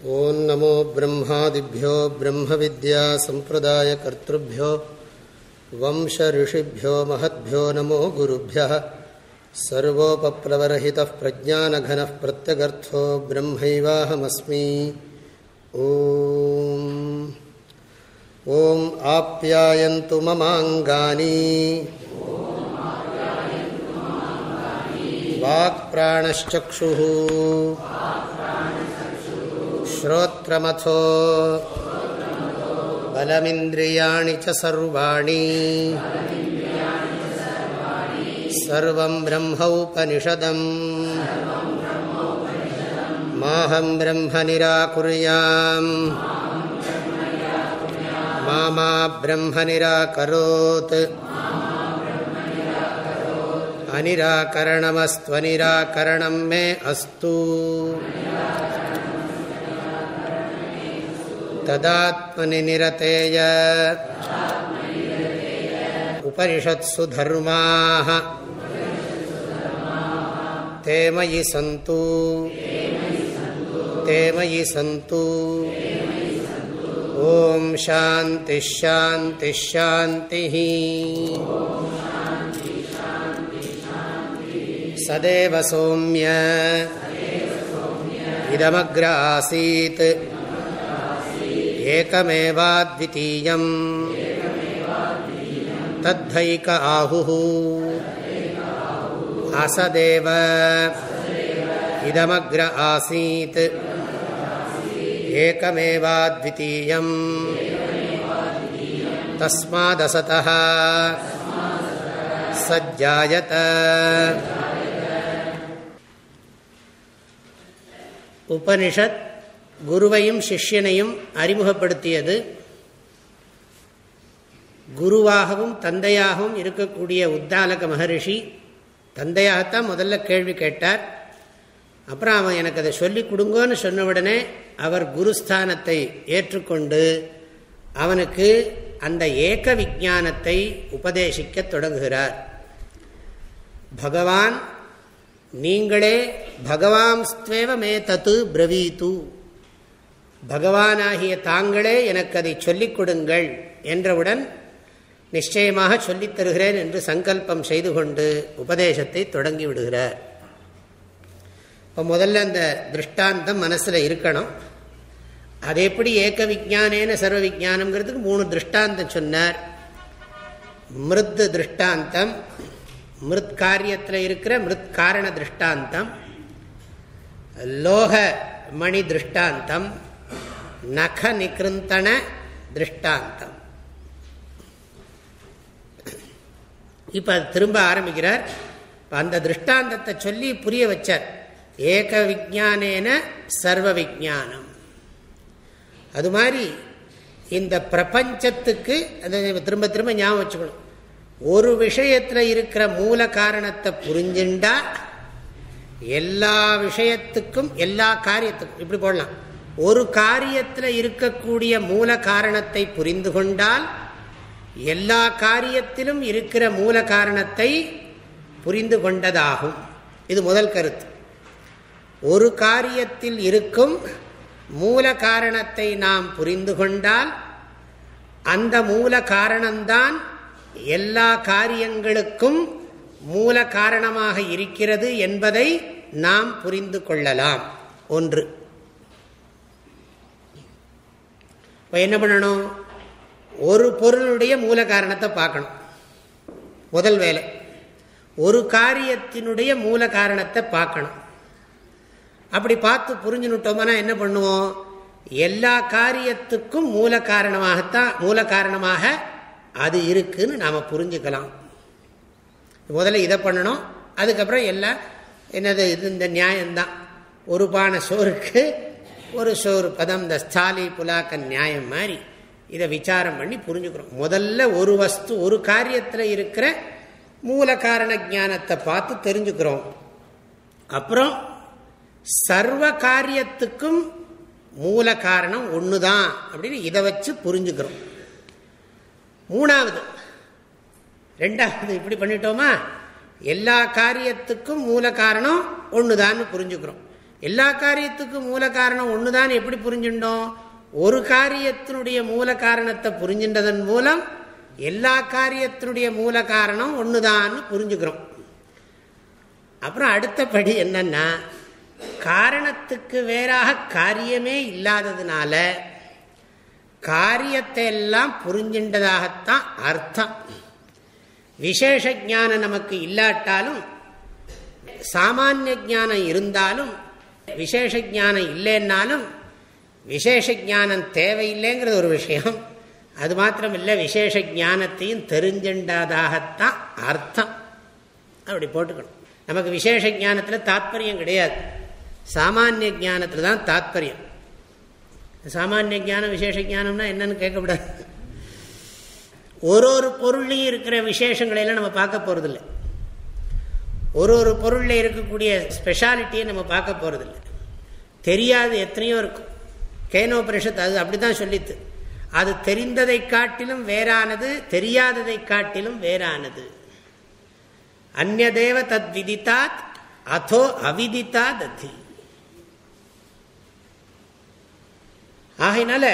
ॐ नमो ब्रह्मादिभ्यो ब्रह्मविद्यासम्प्रदायकर्तृभ्यो वंशऋषिभ्यो महद्भ्यो नमो गुरुभ्यः सर्वोपप्लवरहितः प्रज्ञानघनः प्रत्यगर्थो ब्रह्मैवाहमस्मि। ॐ आप्यायन्तु ममाङ्गानि। वाक्प्राणश्चक्षुः। श्रोत्रमथो बलमिन्द्रियाणि च सर्वाणि सर्वं ब्रह्मौपनिषदम् माहं ब्रह्म निराकुर्याम् मा मा ब्रह्म निराकरोत् अनिराकरणमस्त्वनिराकरणं मे अस्तु तदात्मनि निरतेय उपनिषत्सु धर्माः ते मयि सन्तु ते मयि सन्तु ॐ शान्तिश्शान्तिश्शान्तिः सदेव सौम्य इदमग्र आसीत् एकमेवाद्वितीयम्। तद्धैक आहुः। असदेव। इदमग्र आसीत्। एकमेवाद्वितीयम्। तस्मादसतः। सज्जायत। उपनिषत् குருவையும் சிஷ்யனையும் அறிமுகப்படுத்தியது குருவாகவும் தந்தையாகவும் இருக்கக்கூடிய உத்தாலக மகரிஷி. தந்தையாகத்தான் முதல்ல கேள்வி கேட்டார். அப்புறம் அவன் எனக்கு அதை சொல்லி கொடுங்கோன்னு சொன்ன உடனே அவர் குருஸ்தானத்தை ஏற்றுக்கொண்டு அவனுக்கு அந்த ஏக விஜானத்தை உபதேசிக்க தொடங்குகிறார். பகவான் நீங்களே பகவான்ஸ்துவேவ மே தத்து பிரவீத்து. பகவானாகிய தாங்களே எனக்கு அதை சொல்லிக் கொடுங்கள் என்றவுடன் நிச்சயமாக சொல்லித் தருகிறேன் என்று சங்கல்பம் செய்து கொண்டு உபதேசத்தை தொடங்கி விடுகிறார். இப்போ முதல்ல அந்த திருஷ்டாந்தம் மனசில் இருக்கணும். அது எப்படி ஏக்க விஜானேன சர்வ விஜானம்ங்கிறதுக்கு மூணு திருஷ்டாந்தம் சொன்னார். மிருத் திருஷ்டாந்தம் மிருத் காரியத்தில் இருக்கிற மிருத் காரண திருஷ்டாந்தம் லோக மணி திருஷ்டாந்தம் நக நிகிருந்தன திருஷ்டாந்தம். இப்போ அது திரும்ப ஆரம்பிக்கிறார். அந்த திருஷ்டாந்தத்தை சொல்லி புரிய வச்சார். ஏக விஜானேன சர்வ விஜானம் அது மாதிரி இந்த பிரபஞ்சத்துக்கு அதை திரும்ப திரும்ப ஞாபகம் வச்சுக்கணும். ஒரு விஷயத்தில் இருக்கிற மூல காரணத்தை புரிஞ்சுண்டா எல்லா விஷயத்துக்கும் எல்லா காரியத்துக்கும் இப்படி போடலாம். ஒரு காரியத்தில் இருக்கக்கூடிய மூல காரணத்தை புரிந்து கொண்டால் எல்லா காரியத்திலும் இருக்கிற மூல காரணத்தை புரிந்து கொண்டதாகும். இது முதல் கருத்து. ஒரு காரியத்தில் இருக்கும் மூல காரணத்தை நாம் புரிந்து கொண்டால் அந்த மூல காரணம்தான் எல்லா காரியங்களுக்கும் மூல காரணமாக இருக்கிறது என்பதை நாம் புரிந்து கொள்ளலாம். ஒன்று. இப்போ என்ன பண்ணணும்? ஒரு பொருளுடைய மூல காரணத்தை பார்க்கணும். முதல் வேலை. ஒரு காரியத்தினுடைய மூல காரணத்தை பார்க்கணும். அப்படி பார்த்து புரிஞ்சுனுட்டோம்னா என்ன பண்ணுவோம்? எல்லா காரியத்துக்கும் மூல காரணமாகத்தான் மூல காரணமாக அது இருக்குன்னு நாம் புரிஞ்சுக்கலாம். முதல்ல இதை பண்ணணும். அதுக்கப்புறம் எல்லாம் என்னது இது இந்த நியாயம்தான். ஒரு பானை சோறுக்கு ஒரு சோறு பதம் இந்த ஸ்தாலி புலாக்க நியாயம் மாதிரி இதை விசாரம் பண்ணி புரிஞ்சுக்கிறோம். முதல்ல ஒரு வஸ்து ஒரு காரியத்தில் இருக்கிற மூல காரண ஜானத்தை பார்த்து தெரிஞ்சுக்கிறோம். அப்புறம் சர்வ காரியத்துக்கும் மூல காரணம் ஒன்று தான் அப்படின்னு இதை வச்சு புரிஞ்சுக்கிறோம். மூணாவது ரெண்டாவது இப்படி பண்ணிட்டோமா? எல்லா காரியத்துக்கும் மூல காரணம் ஒன்றுதான்னு புரிஞ்சுக்கிறோம். எல்லா காரியத்துக்கும் மூல காரணம் ஒண்ணுதான். எப்படி புரிஞ்சுட்டோம்? ஒரு காரியத்தினுடைய மூல காரணத்தை புரிஞ்சின்றதன் மூலம் எல்லா காரியத்தினுடைய மூல காரணம் ஒண்ணுதான் புரிஞ்சுக்கிறோம். அப்புறம் அடுத்தபடி என்னன்னா காரணத்துக்கு வேறாக காரியமே இல்லாததுனால காரியத்தை எல்லாம் புரிஞ்சின்றதாகத்தான் அர்த்தம். விசேஷ ஜானம் நமக்கு இல்லாட்டாலும் சாமானிய ஜானம் இருந்தாலும் விசேஷ ஜானம் இல்லைன்னாலும் விசேஷ ஜானம் தேவையில்லைங்கிறது ஒரு விஷயம். அது மாத்திரம் இல்லை விசேஷ ஜானத்தையும் தெரிஞ்சின்றாதாகத்தான் அர்த்தம். அப்படி போட்டுக்கணும். நமக்கு விசேஷ ஜானத்தில் தாத்பரியம் கிடையாது. சாமானிய ஜானத்தில் தான் தாத்பரியம். சாமானிய ஜானம் விசேஷ ஜானம்னா என்னன்னு கேட்கக்கூடாது. ஒரு ஒரு பொருள்லையும் இருக்கிற விசேஷங்களையெல்லாம் நம்ம பார்க்க போறதில்லை. ஒரு ஒரு பொருளில் இருக்கக்கூடிய ஸ்பெஷாலிட்டியை நம்ம பார்க்க போகிறதில்ல தெரியாது எத்தனையோ இருக்கும். கேனோபரிஷத் அது அப்படி தான் சொல்லித்து. அது தெரிந்ததை காட்டிலும் வேறானது தெரியாததை காட்டிலும் வேறானது. அந்நதேவ தத் விதித்தாத் அதோ அவிதித்தா தத்தி. ஆகையினால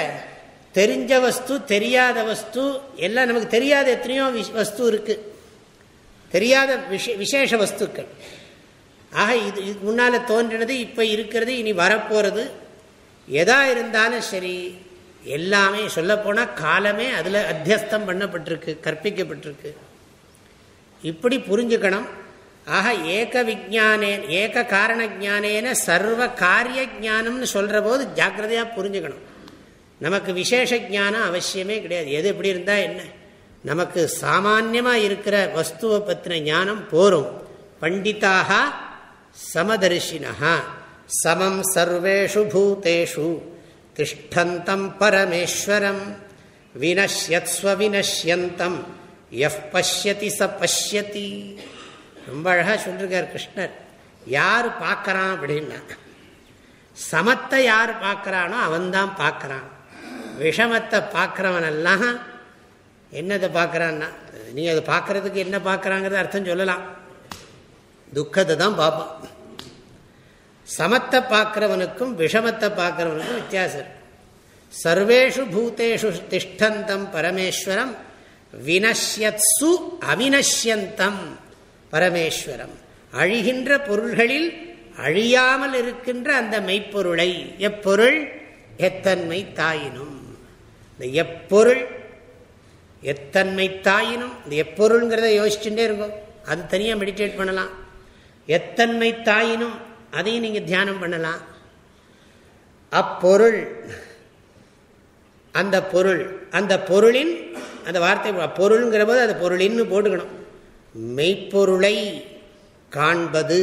தெரிஞ்ச வஸ்து தெரியாத வஸ்து எல்லாம் நமக்கு தெரியாத எத்தனையோ வஸ்து இருக்குது தெரியாத விசேஷ வஸ்துக்கள். ஆக இது இதுக்கு முன்னால் தோன்றினது இப்போ இருக்கிறது இனி வரப்போகிறது எதா இருந்தாலும் சரி எல்லாமே சொல்லப்போனால் காலமே அதில் அத்தியஸ்தம் பண்ணப்பட்டிருக்கு கற்பிக்கப்பட்டிருக்கு. இப்படி புரிஞ்சுக்கணும். ஆக ஏக விஜானே ஏக காரண ஜானேன சர்வ காரிய ஜானம்னு சொல்கிற போது ஜாக்கிரதையாக புரிஞ்சுக்கணும். நமக்கு விசேஷ ஜானம் அவசியமே கிடையாது. எது எப்படி இருந்தால் என்ன? நமக்கு சாமான்யமாக இருக்கிற வஸ்துவை பற்றின ஞானம் போரும். பண்டிதாக சமதர்ஷினா சமம் சர்வேஷு பூத்தேஷு திஷ்டந்தம் பரமேஸ்வரம். வினஷ்யத்ஸ்வ வினஷ்யந்தம். எஃப் பஷ்யதி ச பஷ்யதி. ரொம்ப அழகாக சொல்லிருக்கார் கிருஷ்ணர். யார் பார்க்கறான் அப்படின்னா சமத்தை யார் பார்க்கறானோ அவன்தான் பார்க்கறான். விஷமத்தை பார்க்குறவனெல்லாம் என்னதை பார்க்குறான்னா நீ அதை பார்க்கறதுக்கு என்ன பார்க்குறாங்கிறது அர்த்தம் சொல்லலாம். துக்கத்தை தான் பார்ப்பான் சமத்தை பார்க்குறவனுக்கும் விஷமத்தை பார்க்குறவனுக்கும் வித்தியாசம் சர்வேஷு பூத்தேஷு திஷ்டந்தம் பரமேஸ்வரம் வினஷ்யத்சு அவினஷ்யந்தம் பரமேஸ்வரம். அழிகின்ற பொருள்களில் அழியாமல் இருக்கின்ற அந்த மெய்ப்பொருளை எப்பொருள்? எத்தன்மை தாயினும். இந்த எப்பொருள் எத்தன்மை தாயினும் இந்த எப்பொருள்ங்கிறத யோசிச்சுட்டே இருக்கும். அது தனியாக மெடிடேட் பண்ணலாம். எத்தன்மை தாயினும் அதையும் நீங்கள் தியானம் பண்ணலாம். அப்பொருள் அந்த பொருள் அந்த பொருளின் அந்த வார்த்தை பொருள்ங்கிற போது அது பொருளின்னு போட்டுக்கணும். மெய்ப்பொருளை காண்பது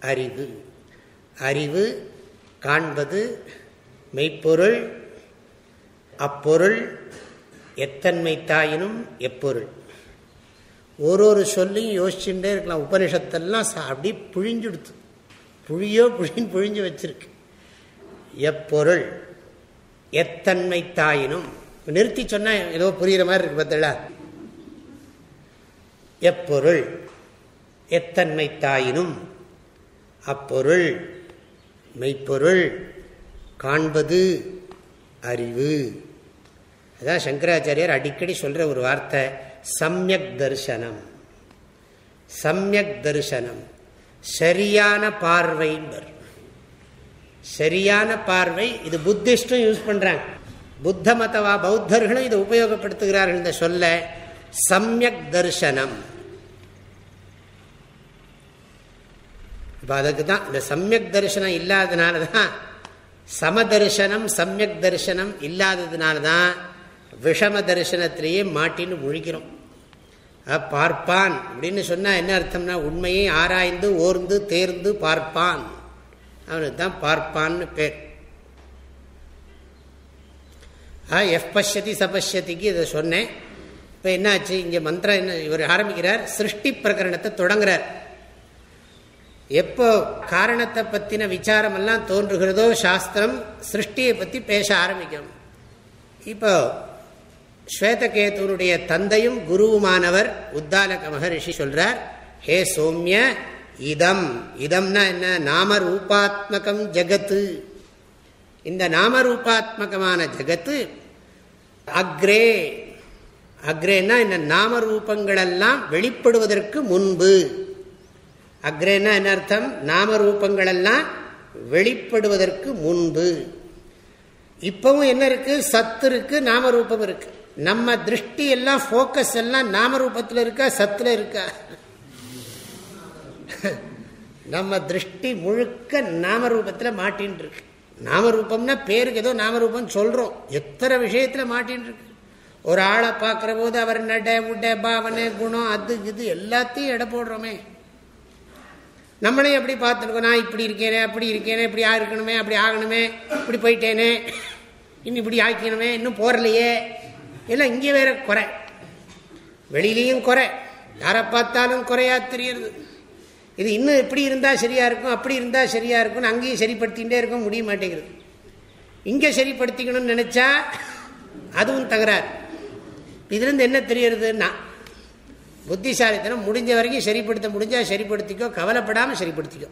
அறிவு. அறிவு காண்பது மெய்ப்பொருள் அப்பொருள் எத்தன்மை தாயினும் எப்பொருள். ஒரு ஒரு சொல்லையும் யோசிச்சுட்டே இருக்கலாம். உபனிஷத்தெல்லாம் அப்படி புழிஞ்சுடுத்து. புழியோ புழின்னு புழிஞ்சு வச்சிருக்கு. எப்பொருள். எத்தன்மை தாயினும். நிறுத்தி சொன்னால் ஏதோ புரிகிற மாதிரி இருக்கு பார்த்தல எப்பொருள். எத்தன்மை தாயினும். அப்பொருள். மெய்ப்பொருள். காண்பது அறிவு. அதான் சங்கராச்சாரியார் அடிக்கடி சொல்ற ஒரு வார்த்தை சமயக் தரிசனம். சமயக் தரிசனம். சரியான பார்வைன்பர். சரியான பார்வை இது புத்திஸ்டும் யூஸ் பண்றாங்க. புத்த மதவா பௌத்தர்களும் இதை உபயோகப்படுத்துகிறார்கள் இந்த சொல்ல சமயக் தரிசனம். இப்போ அதுக்கு தான் இந்த சமயக் தரிசனம் இல்லாததுனால தான் சமதர்சனம் சமயக் தரிசனம் இல்லாததுனால தான் விஷம தரிசனத்திலேயே மாட்டின்னு முழிக்கிறோம். பார்ப்பான். அப்படின்னு சொன்னால் என்ன அர்த்தம்னா உண்மையை ஆராய்ந்து ஓர்ந்து தேர்ந்து பார்ப்பான். அவனுக்கு தான் பார்ப்பான்னு பேர். ஆ எஃப் பஷ்யதி சபஷ்யதிக்கு இதை சொன்னேன். இப்போ என்னாச்சு? இங்கே மந்திரம் என்ன இவர் ஆரம்பிக்கிறார். சிருஷ்டி பிரகரணத்தை தொடங்குறார். எப்போ காரணத்தை பற்றின விசாரமெல்லாம் தோன்றுகிறதோ சாஸ்திரம் சிருஷ்டியை பற்றி பேச ஆரம்பிக்கும். இப்போ ஸ்வேதகேதுனுடைய தந்தையும் குருவுமானவர் உத்தாலக மகரிஷி சொல்றார் ஹே சோம்ய இதம். இதம்னா என்ன? நாம ரூபாத்மகம் ஜகத்து. இந்த நாம ரூபாத்மகமான ஜகத்து அக்ரே. அக்ரேன்னா இந்த நாமரூபங்களெல்லாம் வெளிப்படுவதற்கு முன்பு. அக்ரேன்னா என்ன அர்த்தம்? நாம வெளிப்படுவதற்கு முன்பு. இப்பவும் என்ன இருக்கு? சத்து இருக்கு நாம ரூபம் இருக்கு. நம்ம திருஷ்டி எல்லாம் போக்கஸ் எல்லாம் நாமரூபத்தில் இருக்கா சத்தில் இருக்கா? நம்ம திருஷ்டி முழுக்க நாமரூபத்தில் மாட்டின்ருக்கு இருக்கு நாமரூபம்னா பேருக்கு ஏதோ நாமரூபம் சொல்கிறோம் எத்தனை விஷயத்தில் மாட்டின்னு இருக்கு ஒரு ஆளை பார்க்குற போது அவர் நட முட்டை பாவனை குணம் அது இது எல்லாத்தையும் எடை போடுறோமே. நம்மளே எப்படி பார்த்துருக்கோம்? நான் இப்படி இருக்கேனே அப்படி இருக்கேனே இப்படி இருக்கணுமே அப்படி ஆகணுமே இப்படி போயிட்டேனே இன்னும் இப்படி ஆக்கணுமே இன்னும் போறலையே. இல்லை இங்கே வேற குறை. வெளியிலையும் குறை. யாரை பார்த்தாலும் குறையா தெரியுது இது இன்னும் இப்படி இருந்தால் சரியா இருக்கும் அப்படி இருந்தால் சரியா இருக்கும்னு அங்கேயும் சரிப்படுத்திகிட்டே இருக்க முடிய மாட்டேங்கிறது இங்கே சரிப்படுத்திக்கணும்னு நினச்சா அதுவும் தகராறு. இதுலேருந்து என்ன தெரியறதுன்னா புத்திசாலித்தனம் முடிஞ்ச வரைக்கும் சரிப்படுத்த முடிஞ்சால் சரிப்படுத்திக்கோ கவலைப்படாமல் சரிப்படுத்திக்கோ.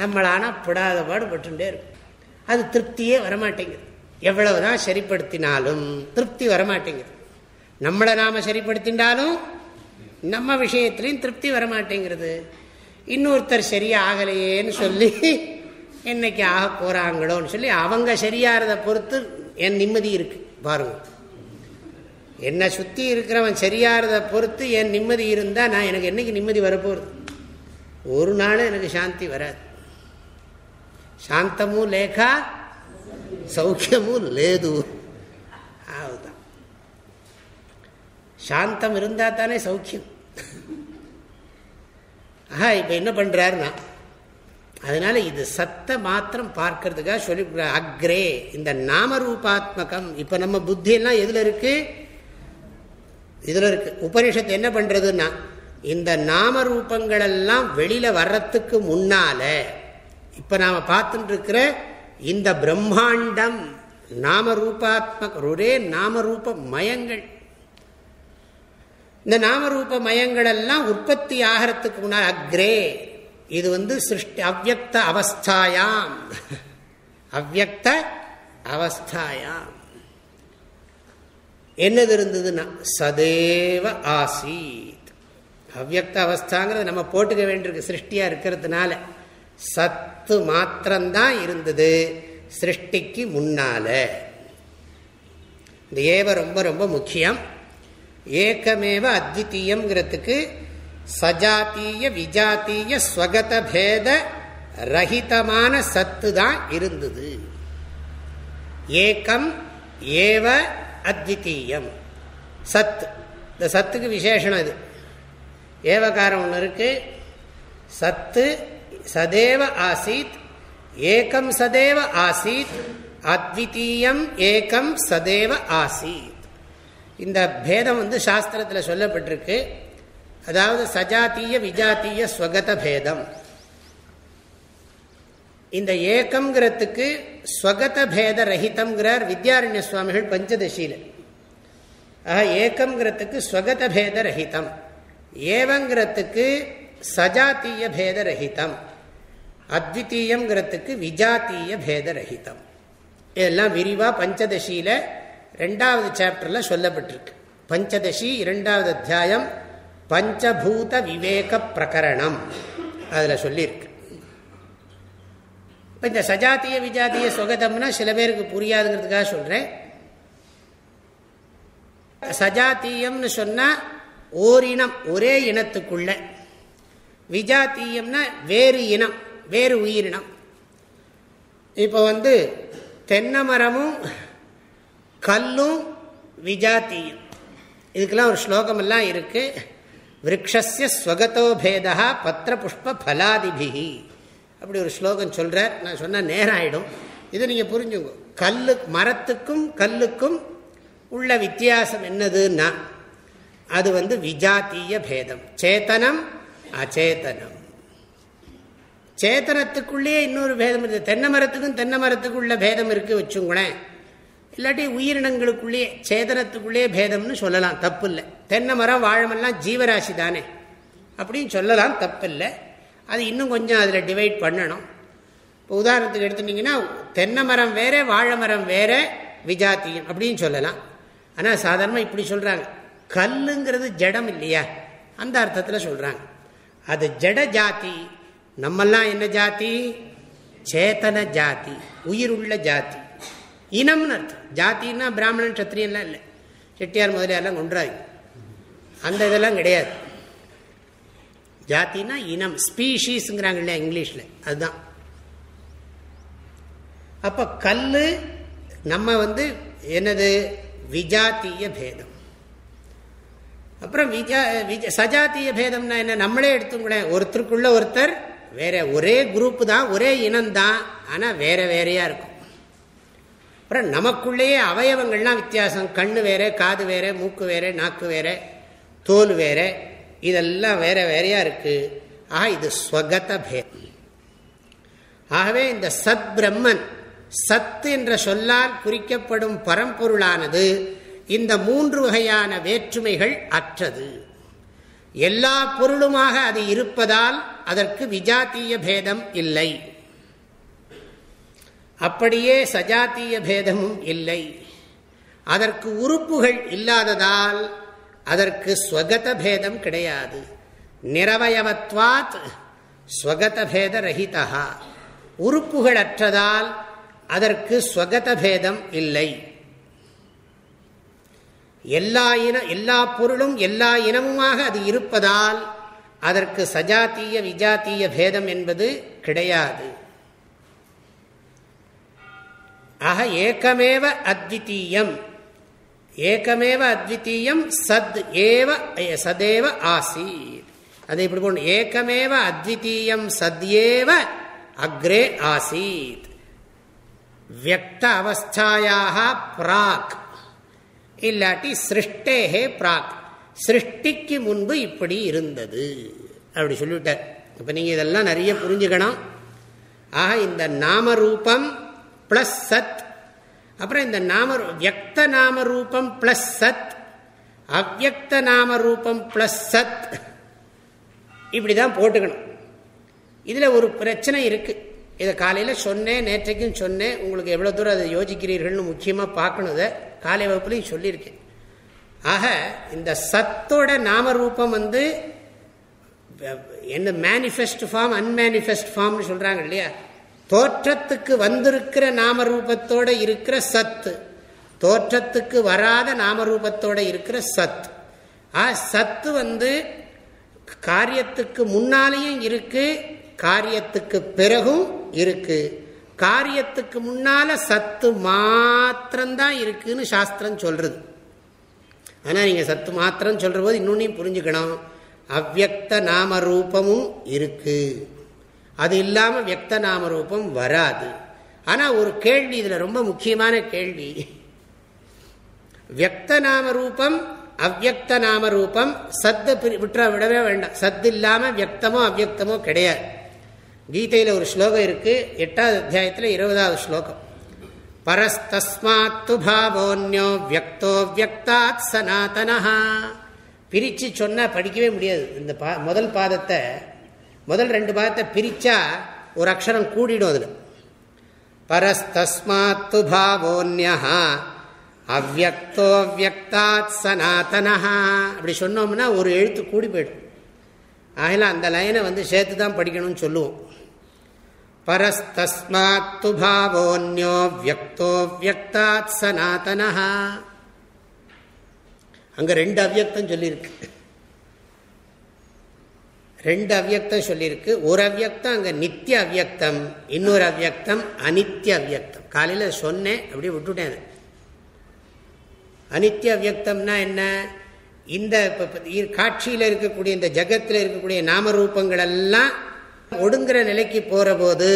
நம்மளான படாத பாடுபட்டுட்டே இருக்கும். அது திருப்தியே வரமாட்டேங்குது. எவ்வளவுதான் சரிப்படுத்தினாலும் திருப்தி வரமாட்டேங்குது. நம்மளை நாம சரிப்படுத்தினாலும் நம்ம விஷயத்திலையும் திருப்தி வரமாட்டேங்கிறது இன்னொருத்தர் சரியா ஆகலையேன்னு சொல்லி என்னைக்கு ஆக போறாங்களோன்னு சொல்லி அவங்க சரியாகிறத பொறுத்து என் நிம்மதி இருக்கு. பாருங்க. என்னை சுற்றி இருக்கிறவன் சரியாகிறத பொறுத்து என் நிம்மதி இருந்தால் நான் எனக்கு என்னைக்கு நிம்மதி வரப்போகுது ஒரு நாள் எனக்கு சாந்தி வராது. சாந்தமும் லேகா சௌக்கியமும் லேது. அதுதான் சாந்தம் இருந்தால் தானே சௌக்கியம். ஆஹா இப்போ என்ன பண்ணுறாருன்னா அதனால இது சத்தை மாத்திரம் பார்க்கறதுக்காக சொல்லி அக்ரே இந்த நாமரூபாத்மகம் இப்போ நம்ம புத்தியெல்லாம் எதில் இருக்குது இதில் இருக்குது உபனிஷத்து என்ன பண்ணுறதுன்னா இந்த நாமரூபங்களெல்லாம் வெளியில் வர்றதுக்கு முன்னால இப்போ நாம் பார்த்துட்டுருக்கிற இந்த பிரம்மாண்டம் நாமரூபாத்மக ஒரே நாமரூப மயங்கள் இந்த நாமரூப மயங்கள் எல்லாம் உற்பத்தி ஆகிறதுக்கு முன்னாடி அக்ரே இது வந்து சிருஷ்டி அவ்வக்த அவஸ்தாயாம். அவ்வக்த அவஸ்தாயாம். என்னது இருந்ததுன்னா சதேவ ஆசீத். அவ்வக்த அவஸ்தாங்கிறது நம்ம போட்டுக்க வேண்டியிருக்கு சிருஷ்டியா இருக்கிறதுனால. சத் சத்து மாத்திரம்தான் இருந்தது சிருஷ்டிக்கு முன்னால. இந்த ஏவ ரொம்ப ரொம்ப முக்கியம். ஏக்கமேவ அத்வித்தீயம்ங்கிறதுக்கு சஜாத்திய விஜாத்திய ஸ்வகத பேத ரஹிதமான சத்து தான் இருந்தது. ஏக்கம் ஏவ அத்வித்தீயம் சத் இந்த சத்துக்கு விசேஷனம் இது. ஏவகாரம் ஒன்று இருக்கு. சத்து சதேவ ஆசீத் ஏகம் சதேவ ஆசீத் அத்விதீயம் ஏகம் சதேவ ஆசீத் இந்த பேதம் வந்து சாஸ்திரத்தில் சொல்லப்பட்டிருக்கு. அதாவது சஜாத்திய விஜாத்திய ஸ்வகத பேதம். இந்த ஏக்கம்ங்கிறதுக்கு ஸ்வகத பேத ரஹிதம்ங்கிறார் வித்யாரண்ய சுவாமிகள் பஞ்சதசியில். ஆக ஏக்கம்ங்கிறதுக்கு ஸ்வகத பேத ரஹிதம். ஏவங்கிறதுக்கு சஜாத்திய பேத ரஹிதம். அத்விதீயம்ங்கிறதுக்கு விஜாத்திய பேதரகிதம் இதெல்லாம் விரிவாக பஞ்சதசியில் ரெண்டாவது சாப்டரில் சொல்லப்பட்டிருக்கு. பஞ்சதசி இரண்டாவது அத்தியாயம் பஞ்சபூத விவேக பிரகரணம். அதில் சொல்லியிருக்கு. இப்போ இந்த சஜாத்திய விஜாத்திய சுகதம்னா சில பேருக்கு புரியாதுங்கிறதுக்காக சொல்கிறேன் சஜாத்தியம்னு சொன்னால் ஓரினம் ஒரே இனத்துக்குள்ள. விஜாத்தியம்னா வேறு இனம். வேறு உயிரினம். இப்போ வந்து தென்னை மரமும் கல்லும் விஜாத்தியும். இதுக்கெல்லாம் ஒரு ஸ்லோகம் எல்லாம் இருக்கு. விரக்ஷஸ்ய ஸ்வகதோ பேதா பத்திர புஷ்ப பலாதிபிகி அப்படி ஒரு ஸ்லோகம் சொல்கிறார் நான் சொன்ன நேரம் ஆகிடும் இதை நீங்கள் புரிஞ்சுங்க. கல்லு மரத்துக்கும் கல்லுக்கும் உள்ள வித்தியாசம் என்னதுன்னா அது வந்து விஜாத்திய பேதம். சேத்தனம் அச்சேதனம் சேத்தனத்துக்குள்ளேயே இன்னொரு பேதம் இருக்குது தென்னை மரத்துக்கும் தென்னை மரத்துக்குள்ள பேதம் இருக்கு வச்சுங்களேன் இல்லாட்டி உயிரினங்களுக்குள்ளேயே சேதனத்துக்குள்ளேயே பேதம்னு சொல்லலாம். தப்பு இல்லை தென்னை மரம் வாழமெல்லாம் ஜீவராசி தானே. அப்படின்னு சொல்லலாம். தப்பில்லை. அது இன்னும் கொஞ்சம் அதில் டிவைட் பண்ணணும். இப்போ உதாரணத்துக்கு எடுத்துட்டிங்கன்னா தென்னை மரம் வேற வாழை மரம் வேற விஜாத்தியம் அப்படின்னு சொல்லலாம். ஆனால் சாதாரணமாக இப்படி சொல்கிறாங்க கல்லுங்கிறது ஜடம் இல்லையா? அந்த அர்த்தத்தில் சொல்கிறாங்க அது ஜட ஜாதி நம்மெல்லாம் என்ன ஜாதி? சேத்தன ஜாதி உயிர் உள்ள ஜாதி. இனம்னு அர்த்தம். ஜாத்தின்னா பிராமணன் சத்திரியன்லாம் இல்லை. செட்டியார் முதலியாரெல்லாம் கொன்றாங்க. அந்த இதெல்லாம் கிடையாது. ஜாத்தின்னா இனம் ஸ்பீஷீஸுங்கிறாங்க இல்லையா இங்கிலீஷில். அதுதான். அப்போ கல் நம்ம வந்து என்னது? விஜாத்திய பேதம். அப்புறம் விஜா விஜ சஜாத்திய பேதம்னா என்ன? நம்மளே எடுத்துக்கூட ஒருத்தருக்குள்ள ஒருத்தர் வேற ஒரே குரூப்பு தான் ஒரே இனம்தான் ஆனால் வேற வேறையா இருக்கும். அப்புறம் நமக்குள்ளேயே அவயவங்கள்லாம் வித்தியாசம். கண்ணு வேற காது வேற மூக்கு வேற நாக்கு வேற தோல் வேற இதெல்லாம் வேற வேறையா இருக்கு. ஆக இது ஸ்வகத பேதம். ஆகவே இந்த சத் பிரம்மன் சத்து என்ற சொல்லால் குறிக்கப்படும் பரம்பொருளானது இந்த மூன்று வகையான வேற்றுமைகள் அற்றது. எல்லா பொருளுமாக அது இருப்பதால் அதற்கு விஜாத்திய பேதம் இல்லை. அப்படியே சஜாத்திய பேதமும் இல்லை. அதற்கு உறுப்புகள் இல்லாததால் அதற்கு ஸ்வகத பேதம் கிடையாது. நிறவயவத்வாத் ஸ்வகத பேத ரஹிதா உறுப்புகள் அற்றதால் அதற்கு ஸ்வகத பேதம் இல்லை. எல்லா இன எல்லா பொருளும் எல்லா இனமுமாக அது இருப்பதால் அதற்கு சஜாத்திய விஜாத்திய பேதம் என்பது கிடையாது. ஆக ஏக்கமேவ அத்வித்தீயம் ஏக்கமேவ அத்வித்தீயம் சத் ஏவ சதேவ ஆசீத். அதை இப்படி போடணும் ஏக்கமேவ அத்விதீயம் சத்யேவ அக்ரே ஆசீத். வியக்த அவஸ்தாயாக பிராக். இல்லாட்டி சிருஷ்டேகே பிராக். சிருஷ்டிக்கு முன்பு இப்படி இருந்தது. அப்படி சொல்லிவிட்டார். இப்போ நீங்கள் இதெல்லாம் நிறைய புரிஞ்சுக்கணும். ஆக இந்த நாம ரூபம் சத் அப்புறம் இந்த நாம வியக்த நாம ரூபம் ப்ளஸ் சத் அவ்வக்த நாம ரூபம் ப்ளஸ் சத் இப்படி தான் போட்டுக்கணும். இதில் ஒரு பிரச்சனை இருக்குது இதை காலையில் சொன்னேன் நேற்றைக்கும் சொன்னேன். உங்களுக்கு எவ்வளோ தூரம் அதை யோசிக்கிறீர்கள்னு முக்கியமாக பார்க்கணும். இதை காலை வகுப்புலையும் சொல்லியிருக்கேன். ஆக இந்த சத்தோட நாமரூபம் வந்து என்ன மேனிஃபெஸ்ட் ஃபார்ம் அன்மேனிஃபெஸ்ட் ஃபார்ம்னு சொல்கிறாங்க இல்லையா? தோற்றத்துக்கு வந்திருக்கிற நாமரூபத்தோடு இருக்கிற சத்து தோற்றத்துக்கு வராத நாமரூபத்தோடு இருக்கிற சத் ஆ சத்து வந்து காரியத்துக்கு முன்னாலேயும் இருக்குது காரியத்துக்கு பிறகும் இருக்கு. காரியத்துக்கு முன்னால சத்து மாத்திரம்தான் இருக்குன்னு சாஸ்திரம் சொல்றது. ஆனால் நீங்கள் சத்து மாத்திரம் சொல்கிற போது இன்னொன்னையும் புரிஞ்சுக்கணும். அவ்வக்த நாம ரூபமும் இருக்கு. அது இல்லாமல் வியக்த நாம ரூபம் வராது. ஆனால் ஒரு கேள்வி இதில் ரொம்ப முக்கியமான கேள்வி. வியக்த நாம ரூபம் அவ்வக்த நாம ரூபம் சத்து விட்டுற விடவே வேண்டாம். சத்து இல்லாமல் வியக்தமோ அவ்வக்தமோ கிடையாது. கீதையில் ஒரு ஸ்லோகம் இருக்கு. எட்டாவது அத்தியாயத்தில் இருபதாவது ஸ்லோகம். பரஸ்தஸ்மாத்து பாவோன்யோ வியக்தோ வியக்தாத் சனாதனஹா. பிரித்து சொன்னால் படிக்கவே முடியாது. இந்த பா முதல் பாதத்தை முதல் ரெண்டு பாதத்தை பிரித்தா ஒரு அக்ஷரம் கூடிடும் அதில். பரஸ்தஸ்மாத்து பாவோன்யா அவ்வக்தோ வியக்தாத் சனாதனஹா. அப்படி சொன்னோம்னா ஒரு எழுத்து கூடி போயிடும். ஆகல அந்த லைனை வந்து சேர்த்து தான் படிக்கணும்னு சொல்லுவோம். பரஸ்தஸ்மாத்து பாவோன்யோ வியக்தோ வியக்தாத் சனாதனா அங்க ரெண்டு அவ்வியக்தம் சொல்லியிருக்கு. ரெண்டு அவ்வியக்தம் சொல்லியிருக்கு. ஒரு அவ்வியக்தம் அங்க நித்திய அவ்வியக்தம் இன்னொரு அவ்வியக்தம் அனித்திய அவ்வியக்தம். காலையில் சொன்னேன் அப்படியே விட்டுட்டேன் அனித்திய அவ்வியக்தம்னா என்ன? இந்த காட்சியில் இருக்கக்கூடிய இந்த ஜகத்தில் இருக்கக்கூடிய நாமரூபங்கள் எல்லாம் ஒடுங்குற நிலைக்கு போகிற போது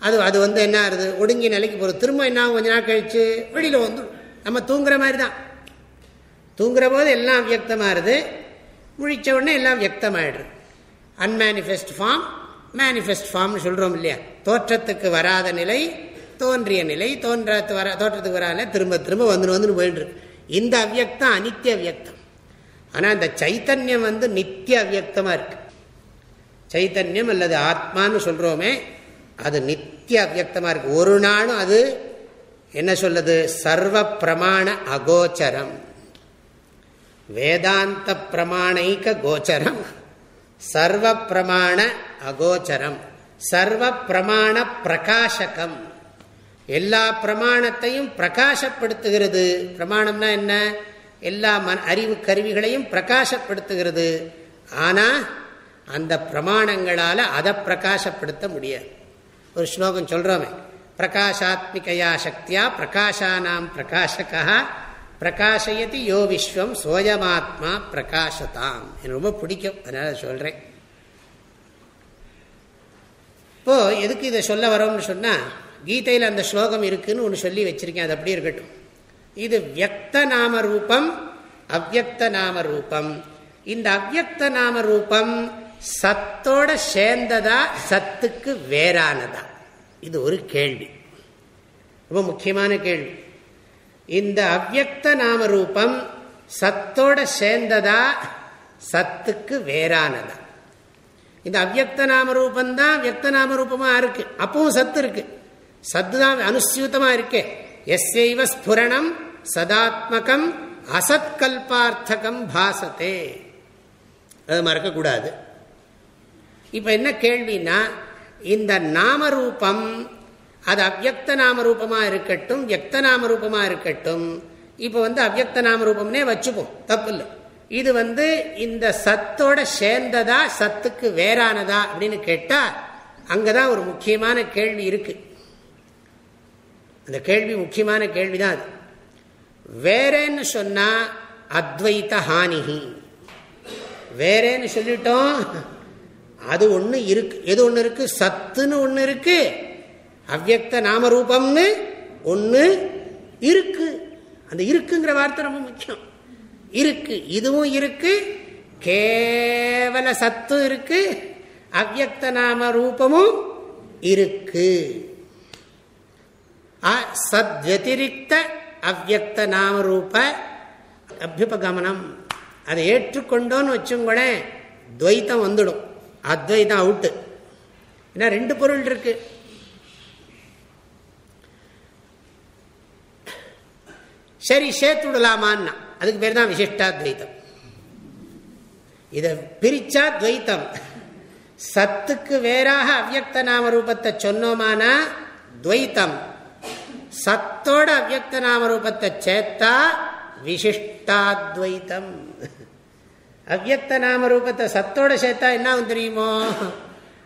அது அது வந்து என்ன ஆகுது? ஒடுங்கிய நிலைக்கு போகிறது திரும்ப என்ன கொஞ்ச நாள் கழித்து வெளியில் வந்துடும் நம்ம தூங்குற மாதிரி தான் தூங்குற போது எல்லாம் வியக்தமாகுது முழித்த உடனே எல்லாம் வியக்தமாயிடுது. அன்மேனிஃபெஸ்ட் ஃபார்ம் மேனிஃபெஸ்ட் ஃபார்ம்னு சொல்கிறோம் இல்லையா? தோற்றத்துக்கு வராத நிலை தோன்றிய நிலை தோன்றத்து வர தோற்றத்துக்கு வராத திரும்ப திரும்ப வந்துடும் வந்துன்னு போயிட்டுருக்கு இந்த அவ்வியக்தம் அனித்திய வியக்தம் ஆனால் அந்த சைத்தன்யம் வந்து நித்திய அவ்வியக்தமாக இருக்குது சைத்தன்யம் அல்லது ஆத்மான்னு சொல்கிறோமே அது நித்திய அவ்வக்தமாக இருக்கு. ஒரு நாளும் அது என்ன சொல்லுது? சர்வ பிரமாண அகோச்சரம். வேதாந்த பிரமாணைக்க கோச்சரம். சர்வ பிரமாண அகோச்சரம். சர்வ பிரமாண பிரகாசகம் எல்லா பிரமாணத்தையும் பிரகாசப்படுத்துகிறது. பிரமாணம்னா என்ன? எல்லா மன அறிவு கருவிகளையும் பிரகாசப்படுத்துகிறது. ஆனால் அந்த பிரமாணங்களால் அதை பிரகாசப்படுத்த முடியாது. ஒரு ஸ்லோகம் சொல்கிறோமே பிரகாஷாத்மிகையா சக்தியா பிரகாஷானாம் பிரகாஷகா பிரகாஷயதி யோ விஸ்வம் சோயமாத்மா பிரகாசதாம் எனக்கு ரொம்ப பிடிக்கும் அதனால் சொல்கிறேன் இப்போ எதுக்கு இதை சொல்ல வரோம்னு சொன்னால் கீதையில் அந்த ஸ்லோகம் இருக்குதுன்னு ஒன்று சொல்லி வச்சிருக்கேன் அது அப்படி இருக்கட்டும். இது வியக்த நாம ரூபம் அவ்வக்த நாம ரூபம். இந்த அவ்வக்த நாம ரூபம் சத்தோட சேர்ந்ததா சத்துக்கு வேறானதா? இது ஒரு கேள்வி. ரொம்ப முக்கியமான கேள்வி. இந்த அவ்வக்த நாம ரூபம் சத்தோட சேர்ந்ததா சத்துக்கு வேறானதா? இந்த அவ்வக்த நாம ரூபம் தான் வியக்த நாம ரூபமா இருக்கு. அப்பவும் சத்து இருக்கு. சத்து தான் அனுசியூத்தமா இருக்கே. எஸ்ஐவ ஸ்புரணம் சதாத்மகம் அசத்கல்பார்த்தகம் பாசத்தே. அது மறக்கக்கூடாது. இப்போ என்ன கேள்வினா இந்த நாமரூபம் அது அவ்வக்த நாமரூபமாக இருக்கட்டும் வியக்த நாமரூபமாக இருக்கட்டும் இப்போ வந்து அவ்வக்த நாமரூபம்னே வச்சுப்போம் தப்பு இல்லை இது வந்து இந்த சத்தோட சேர்ந்ததா சத்துக்கு வேறானதா அப்படின்னு கேட்டால் அங்கே தான் ஒரு முக்கியமான கேள்வி இருக்கு. அந்த கேள்வி முக்கியமான கேள்வி தான் அது. வேறேன்னு சொன்னால் அத்வைத்த ஹானிகி வேறேன்னு சொல்லிட்டோம் அது ஒன்று இருக்கு. எது ஒன்று இருக்கு? சத்துன்னு ஒன்று இருக்கு. அவ்வக்த நாமரூபம்னு ஒன்று இருக்கு. அந்த இருக்குங்கிற வார்த்தை ரொம்ப முக்கியம். இருக்கு. இதுவும் இருக்கு. கேவல சத்து இருக்கு. அவ்வக்த நாம ரூபமும் இருக்கு சத்வத்திரிக்த அவ்வக்த நாம ரூப அபியுபகமனம். அதை ஏற்றுக்கொண்டோன்னு வச்சுங்களேன் துவைத்தம் வந்துடும். அத்வைதம் அவுட்டு ஏன்னா ரெண்டு பொருள் இருக்கு. சரி சேர்த்து விடலாமான்னா அதுக்கு பேர் தான் விசிஷ்டாத்வைத்தம் இதை பிரிச்சா துவைத்தம். சத்துக்கு வேறாக அவ்வக்த நாம ரூபத்தை சொன்னோமானா துவைத்தம். சத்தோட அவ்வக்த நாம ரூபத்தை சேர்த்தா விசிஷ்டாத்வைத்தம் அவ்வக்த நாம ரூபத்தை சத்தோட சேர்த்தா என்ன ஆகும் தெரியுமோ?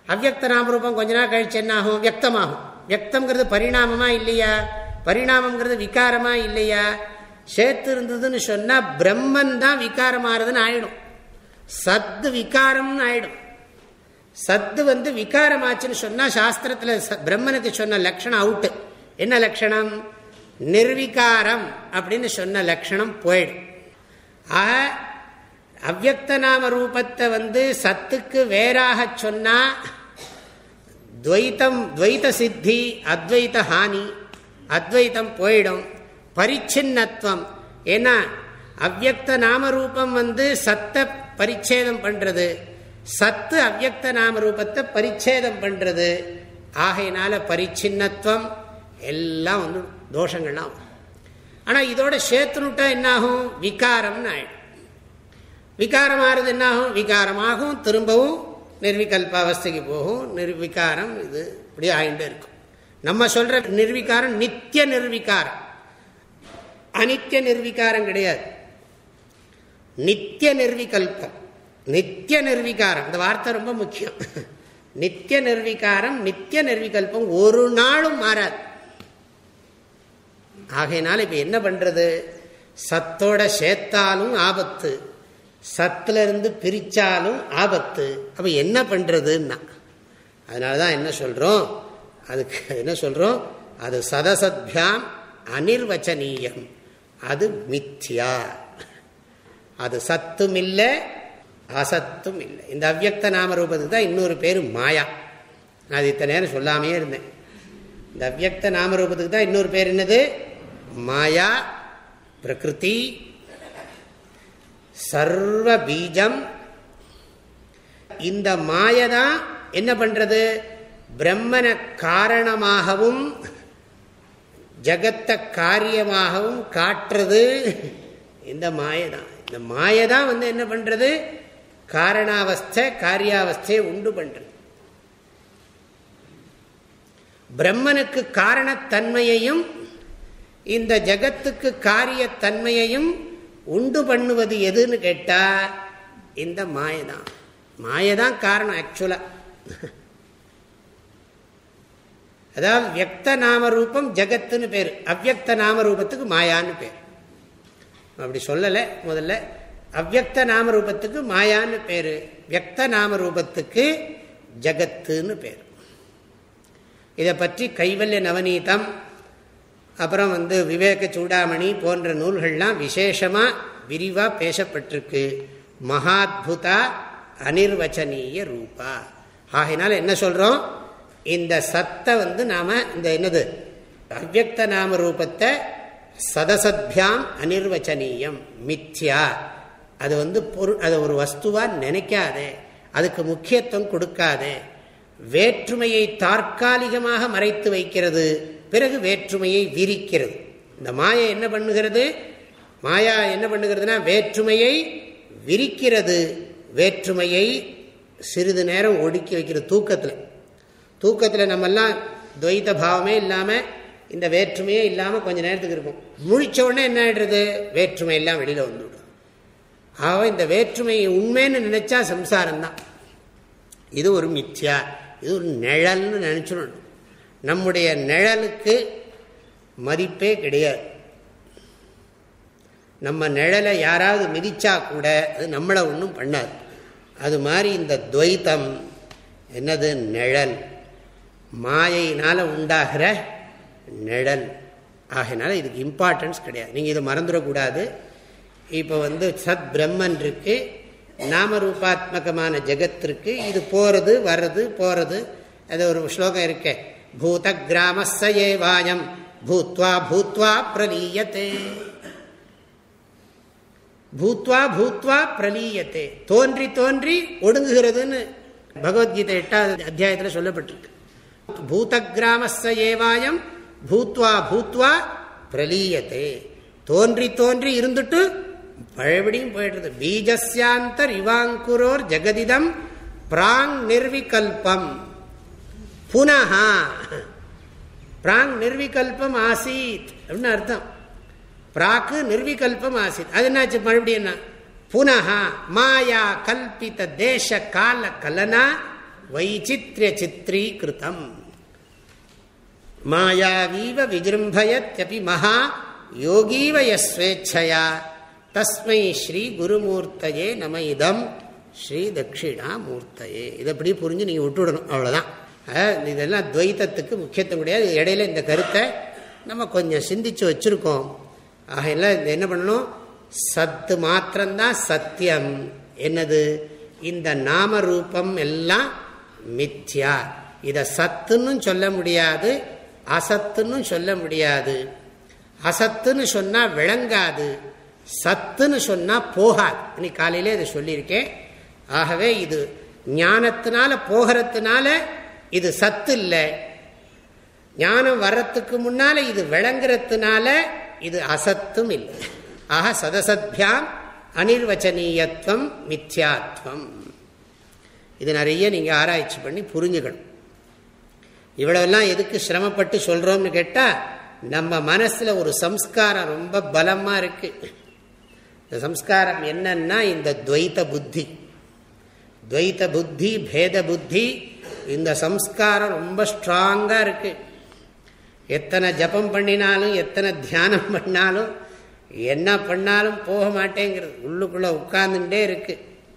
அவ்வக்த நாம ரூபம் கொஞ்ச நாள் கழிச்சு என்ன ஆகும் வியக்தமாகும். வியக்தம்ங்கிறது பரிணாமமா இல்லையா? பரிணாமங்கிறது விகாரமா இல்லையா? சேர்த்து இருந்ததுன்னு சொன்னா பிரம்மன் தான் விகாரமாறதுன்னு ஆயிடும். சத்து விகாரம்னு ஆயிடும். சத்து வந்து விகாரமாச்சுன்னு சொன்னா சாஸ்திரத்துல பிரம்மனுக்கு சொன்ன லட்சணம் அவுட்டு. என்ன லட்சணம்? நிர்விகாரம் அப்படின்னு சொன்ன லட்சணம் போயிடும். ஆக அவ்வக்த நாம ரூபத்தை வந்து சத்துக்கு வேறாக சொன்னா துவைத்தம் துவைத்த சித்தி அத்வைத்த ஹானி அத்வைத்தம் போயிடும். பரிச்சின்னத்துவம். ஏன்னா அவ்வக்த நாம ரூபம் வந்து சத்த பரிச்சேதம் பண்றது. சத்து அவ்வக்த நாம ரூபத்தை பரிச்சேதம் பண்றது. ஆகையினால பரிச்சின்னத்துவம் எல்லாம் வந்து தோஷங்கள்லாம் ஆனால் இதோட சேர்த்துனுட்டா என்னாகும்? விகாரம்னு ஆயிடும். விகாரமாகிறது என்னாகும்? விகாரமாகும் திரும்பவும் நிர்விகல்ப அவஸ்தைக்கு போகும். நிர்விகாரம் இது இப்படி ஆயிட்டு இருக்கும். நம்ம சொல்ற நிர்விகாரம் நித்திய நிர்விகாரம். அனித்திய நிர்விகாரம் கிடையாது. நித்திய நிர்விகல்பம். நித்திய நிர்விகாரம். இந்த வார்த்தை ரொம்ப முக்கியம். நித்திய நிர்விகாரம் நித்திய நிர்விகல்பம் ஒரு நாளும் மாறாது. ஆகையினால இப்ப என்ன பண்றது? சத்தோட சேர்த்தாலும் ஆபத்து. சத்துல இருந்து பிரிச்சாலும் ஆபத்து. அப்ப என்ன பண்றதுன்னா? அதனாலதான் என்ன சொல்றோம்? அதுக்கு என்ன சொல்றோம்? அது சதசத்யாம் அனிர்வச்சனீயம். அது மித்யா. அது சத்தும் இல்லை அசத்தும் இல்லை இந்த அவ்வக்த நாம ரூபத்துக்கு தான் இன்னொரு பேர் மாயா. நான் அது இத்தனை நேரம் சொல்லாமையே இருந்தேன். இந்த அவ்வக்த நாம ரூபத்துக்கு தான் இன்னொரு பேர் என்னது? மாயா பிரகிருதி சர்வ பீஜம் இந்த மாயதான் என்ன பண்றது? பிரம்மன காரணமாகவும் ஜகத்த காரியமாகவும் காட்டுறது. இந்த மாயதான் இந்த மாயதான் வந்து என்ன பண்றது? காரணாவஸ்தை காரியாவஸ்தையை உண்டு பண்றது. பிரம்மனுக்கு காரணத்தன்மையையும் இந்த ஜகத்துக்கு காரியத்தன்மையையும் உண்டு பண்ணுவது எதுன்னு கேட்டால் இந்த மாயதான். மாயதான் காரணம் ஆக்சுவலாக அதாவது வியக்த நாம ரூபம் ஜகத்துன்னு பேர். அவ்வக்த நாம ரூபத்துக்கு மாயான்னு பேர். அப்படி சொல்லலை முதல்ல. அவ்வக்த நாம ரூபத்துக்கு மாயான்னு பேர். வியக்த நாம ரூபத்துக்கு ஜகத்துன்னு பேர். இதை பற்றி கைவல்ய நவநீதம் அப்புறம் வந்து விவேக சூடாமணி போன்ற நூல்கள்லாம் விசேஷமாக விரிவாக பேசப்பட்டிருக்கு. மகாத்புதா அனிர்வச்சனீய ரூபா. ஆகினால என்ன சொல்கிறோம் இந்த சத்தை வந்து நாம் இந்த என்னது? அவ்வக்த நாம ரூபத்தை சதசத்யாம் அனிர்வச்சனீயம் மித்யா. அது வந்து பொருள் அதை ஒரு வஸ்துவாக நினைக்காதே. அதுக்கு முக்கியத்துவம் கொடுக்காதே. வேற்றுமையை தற்காலிகமாக மறைத்து வைக்கிறது. பிறகு வேற்றுமையை விரிக்கிறது. இந்த மாயை என்ன பண்ணுகிறது? மாயா என்ன பண்ணுகிறதுனா வேற்றுமையை விரிக்கிறது. வேற்றுமையை சிறிது நேரம் ஒடுக்கி வைக்கிறது தூக்கத்தில். தூக்கத்தில் நம்மெல்லாம் துவைத்த பாவமே இல்லாமல் இந்த வேற்றுமையே இல்லாமல் கொஞ்சம் நேரத்துக்கு இருக்கும் முழிச்ச உடனே என்ன ஆகிடுறது வேற்றுமை எல்லாம் வெளியில் வந்துவிடும் ஆக இந்த வேற்றுமையை உண்மைன்னு நினச்சா சம்சாரம் தான் இது ஒரு மித்யா இது ஒரு நிழல்னு நினச்சிடணும். நம்முடைய நிழலுக்கு மதிப்பே கிடையாது. நம்ம நிழலை யாராவது மிதிச்சா கூட அது நம்மளை ஒன்றும் பண்ணாது. அது மாதிரி இந்த துவைத்தம் என்னது நிழல். மாயினால் உண்டாகிற நிழல். ஆகையினால இதுக்கு இம்பார்ட்டன்ஸ் கிடையாது. நீங்கள் இதை மறந்துடக்கூடாது. இப்போ வந்து சத் பிரம்மன் இருக்கு நாமரூபாத்மகமான ஜெகத்திற்கு இது போகிறது வர்றது போகிறது அது ஒரு ஸ்லோகம் இருக்கே. பூத கிராமஸ்ய பூத்வா பூத்வா பிரலீயத்தே பூத்வா பூத்வா பிரலீயத்தே தோன்றி தோன்றி ஒடுங்குகிறதுன்னு பகவத்கீதை எட்டாவது அத்தியாயத்தில் சொல்லப்பட்டிருக்கு. பூத கிராமஸ்ய ஏவாயம் பூத்வா பூத்வா பிரலீயத்தே தோன்றி தோன்றி இருந்துட்டு பழபடியும் போயிடுறது. பீஜஸ்யாந்தர் இவாங்குரோர் ஜெகதிதம் பிராங் நிர்விகல்பம். புனஹா. பிராங் நிர்விகல்பம் ஆசீத் அப்படின்னு அர்த்தம். பிராக்கு நிர்விகல்பம் ஆசித். அது என்னாச்சு? மறுபடியும் என்ன? புனஹா மாயா கல்பித தேச கால கலனா வைச்சித்ய சித்திரீகிருத்தம் மாயாவீவ விஜృంభயத்யபி மகா யோகீவ யஸ்வேச்சையா. தஸ்மை ஸ்ரீ குருமூர்த்தையே நம இதம் ஸ்ரீ தட்சிணாமூர்த்தையே. இதை அப்படி புரிஞ்சு நீங்கள் விட்டுவிடணும். அவ்வளோதான் இதெல்லாம் துவைத்தத்துக்கு முக்கியத்துவம் கிடையாது. இடையில இந்த கருத்தை நம்ம கொஞ்சம் சிந்திச்சு வச்சுருக்கோம். ஆகையெல்லாம் என்ன பண்ணணும்? சத்து மாத்திரம்தான் சத்தியம். என்னது? இந்த நாம ரூபம் எல்லாம் மித்யா. இதை சத்துன்னு சொல்ல முடியாது அசத்துன்னு சொல்ல முடியாது. அசத்துன்னு சொன்னால் விளங்காது சத்துன்னு சொன்னால் போகாது. இன்னைக்கு காலையிலே இதை சொல்லியிருக்கேன். ஆகவே இது ஞானத்தினால போகிறதுனால இது சத்து இல்லை ஞானம் வர்றதுக்கு முன்னால இது விளங்குறதுனால இது அசத்தும் இல்லை. ஆக சதசத்யாம் அனிர்வச்சனீயத்துவம் மித்யாத்வம். இது நிறைய நீங்கள் ஆராய்ச்சி பண்ணி புரிஞ்சுக்கணும். இவ்வளவெல்லாம் எதுக்கு சிரமப்பட்டு சொல்கிறோம்னு கேட்டால் நம்ம மனசில் ஒரு சம்ஸ்காரம் ரொம்ப பலமாக இருக்குது இந்த சம்ஸ்காரம் என்னன்னா இந்த துவைத்த புத்தி. துவைத்த புத்தி பேத புத்தி இந்த சம்ஸ்காரம் ரொம்ப ஸ்ட்ராங்காக இருக்குது எத்தனை ஜபம் பண்ணினாலும் எத்தனை தியானம் பண்ணாலும் என்ன பண்ணாலும் போக மாட்டேங்கிறது. உள்ளுக்குள்ளே உட்கார்ந்துட்டே இருக்கு.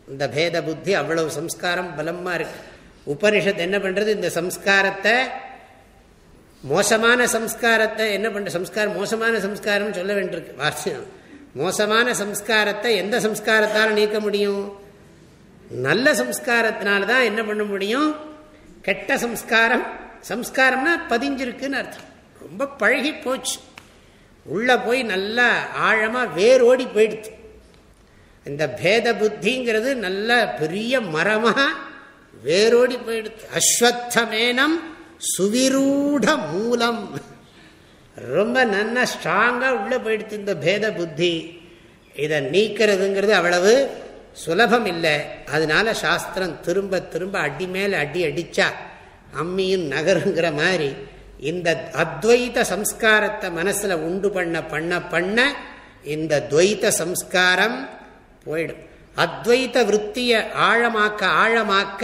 இந்த பேத புத்தி அவ்வளவு சம்ஸ்காரம் பலமாக இருக்கு. உபனிஷத் என்ன பண்ணுறது இந்த சம்ஸ்காரத்தை மோசமான சம்ஸ்காரத்தை என்ன பண்ணுற சம்ஸ்காரம் மோசமான சம்ஸ்காரம் சொல்ல வேண்டியிருக்கு. வாசியம் மோசமான சம்ஸ்காரத்தை எந்த சம்ஸ்காரத்தால் நீக்க முடியும்? நல்ல சம்ஸ்காரத்தினால தான் என்ன பண்ண முடியும்? கெட்ட சம்ஸ்காரம் சம்ஸ்காரம்னா பதிஞ்சிருக்குன்னு அர்த்தம். ரொம்ப பழகி போச்சு. உள்ளே போய் நல்லா ஆழமாக வேரோடி போயிடுச்சு இந்த பேத புத்திங்கிறது நல்ல பெரிய மரமாக வேரோடி போயிடுது. அஸ்வத்தமேனம் சுவிரூட மூலம். ரொம்ப நல்ல ஸ்ட்ராங்காக உள்ளே போயிடுது இந்த பேத புத்தி. இதை நீக்கிறதுங்கிறது அவ்வளவு சுலபம் இல்லை அதனால சாஸ்திரம் திரும்ப திரும்ப அடி மேலே அடி அடிச்சா அம்மியும் நகருங்கிற மாதிரி இந்த அத்வைத சம்ஸ்காரத்தை மனசில் உண்டு பண்ண பண்ண பண்ண இந்த துவைத்த சம்ஸ்காரம் போயிடும். அத்வைத்த விற்த்தியை ஆழமாக்க ஆழமாக்க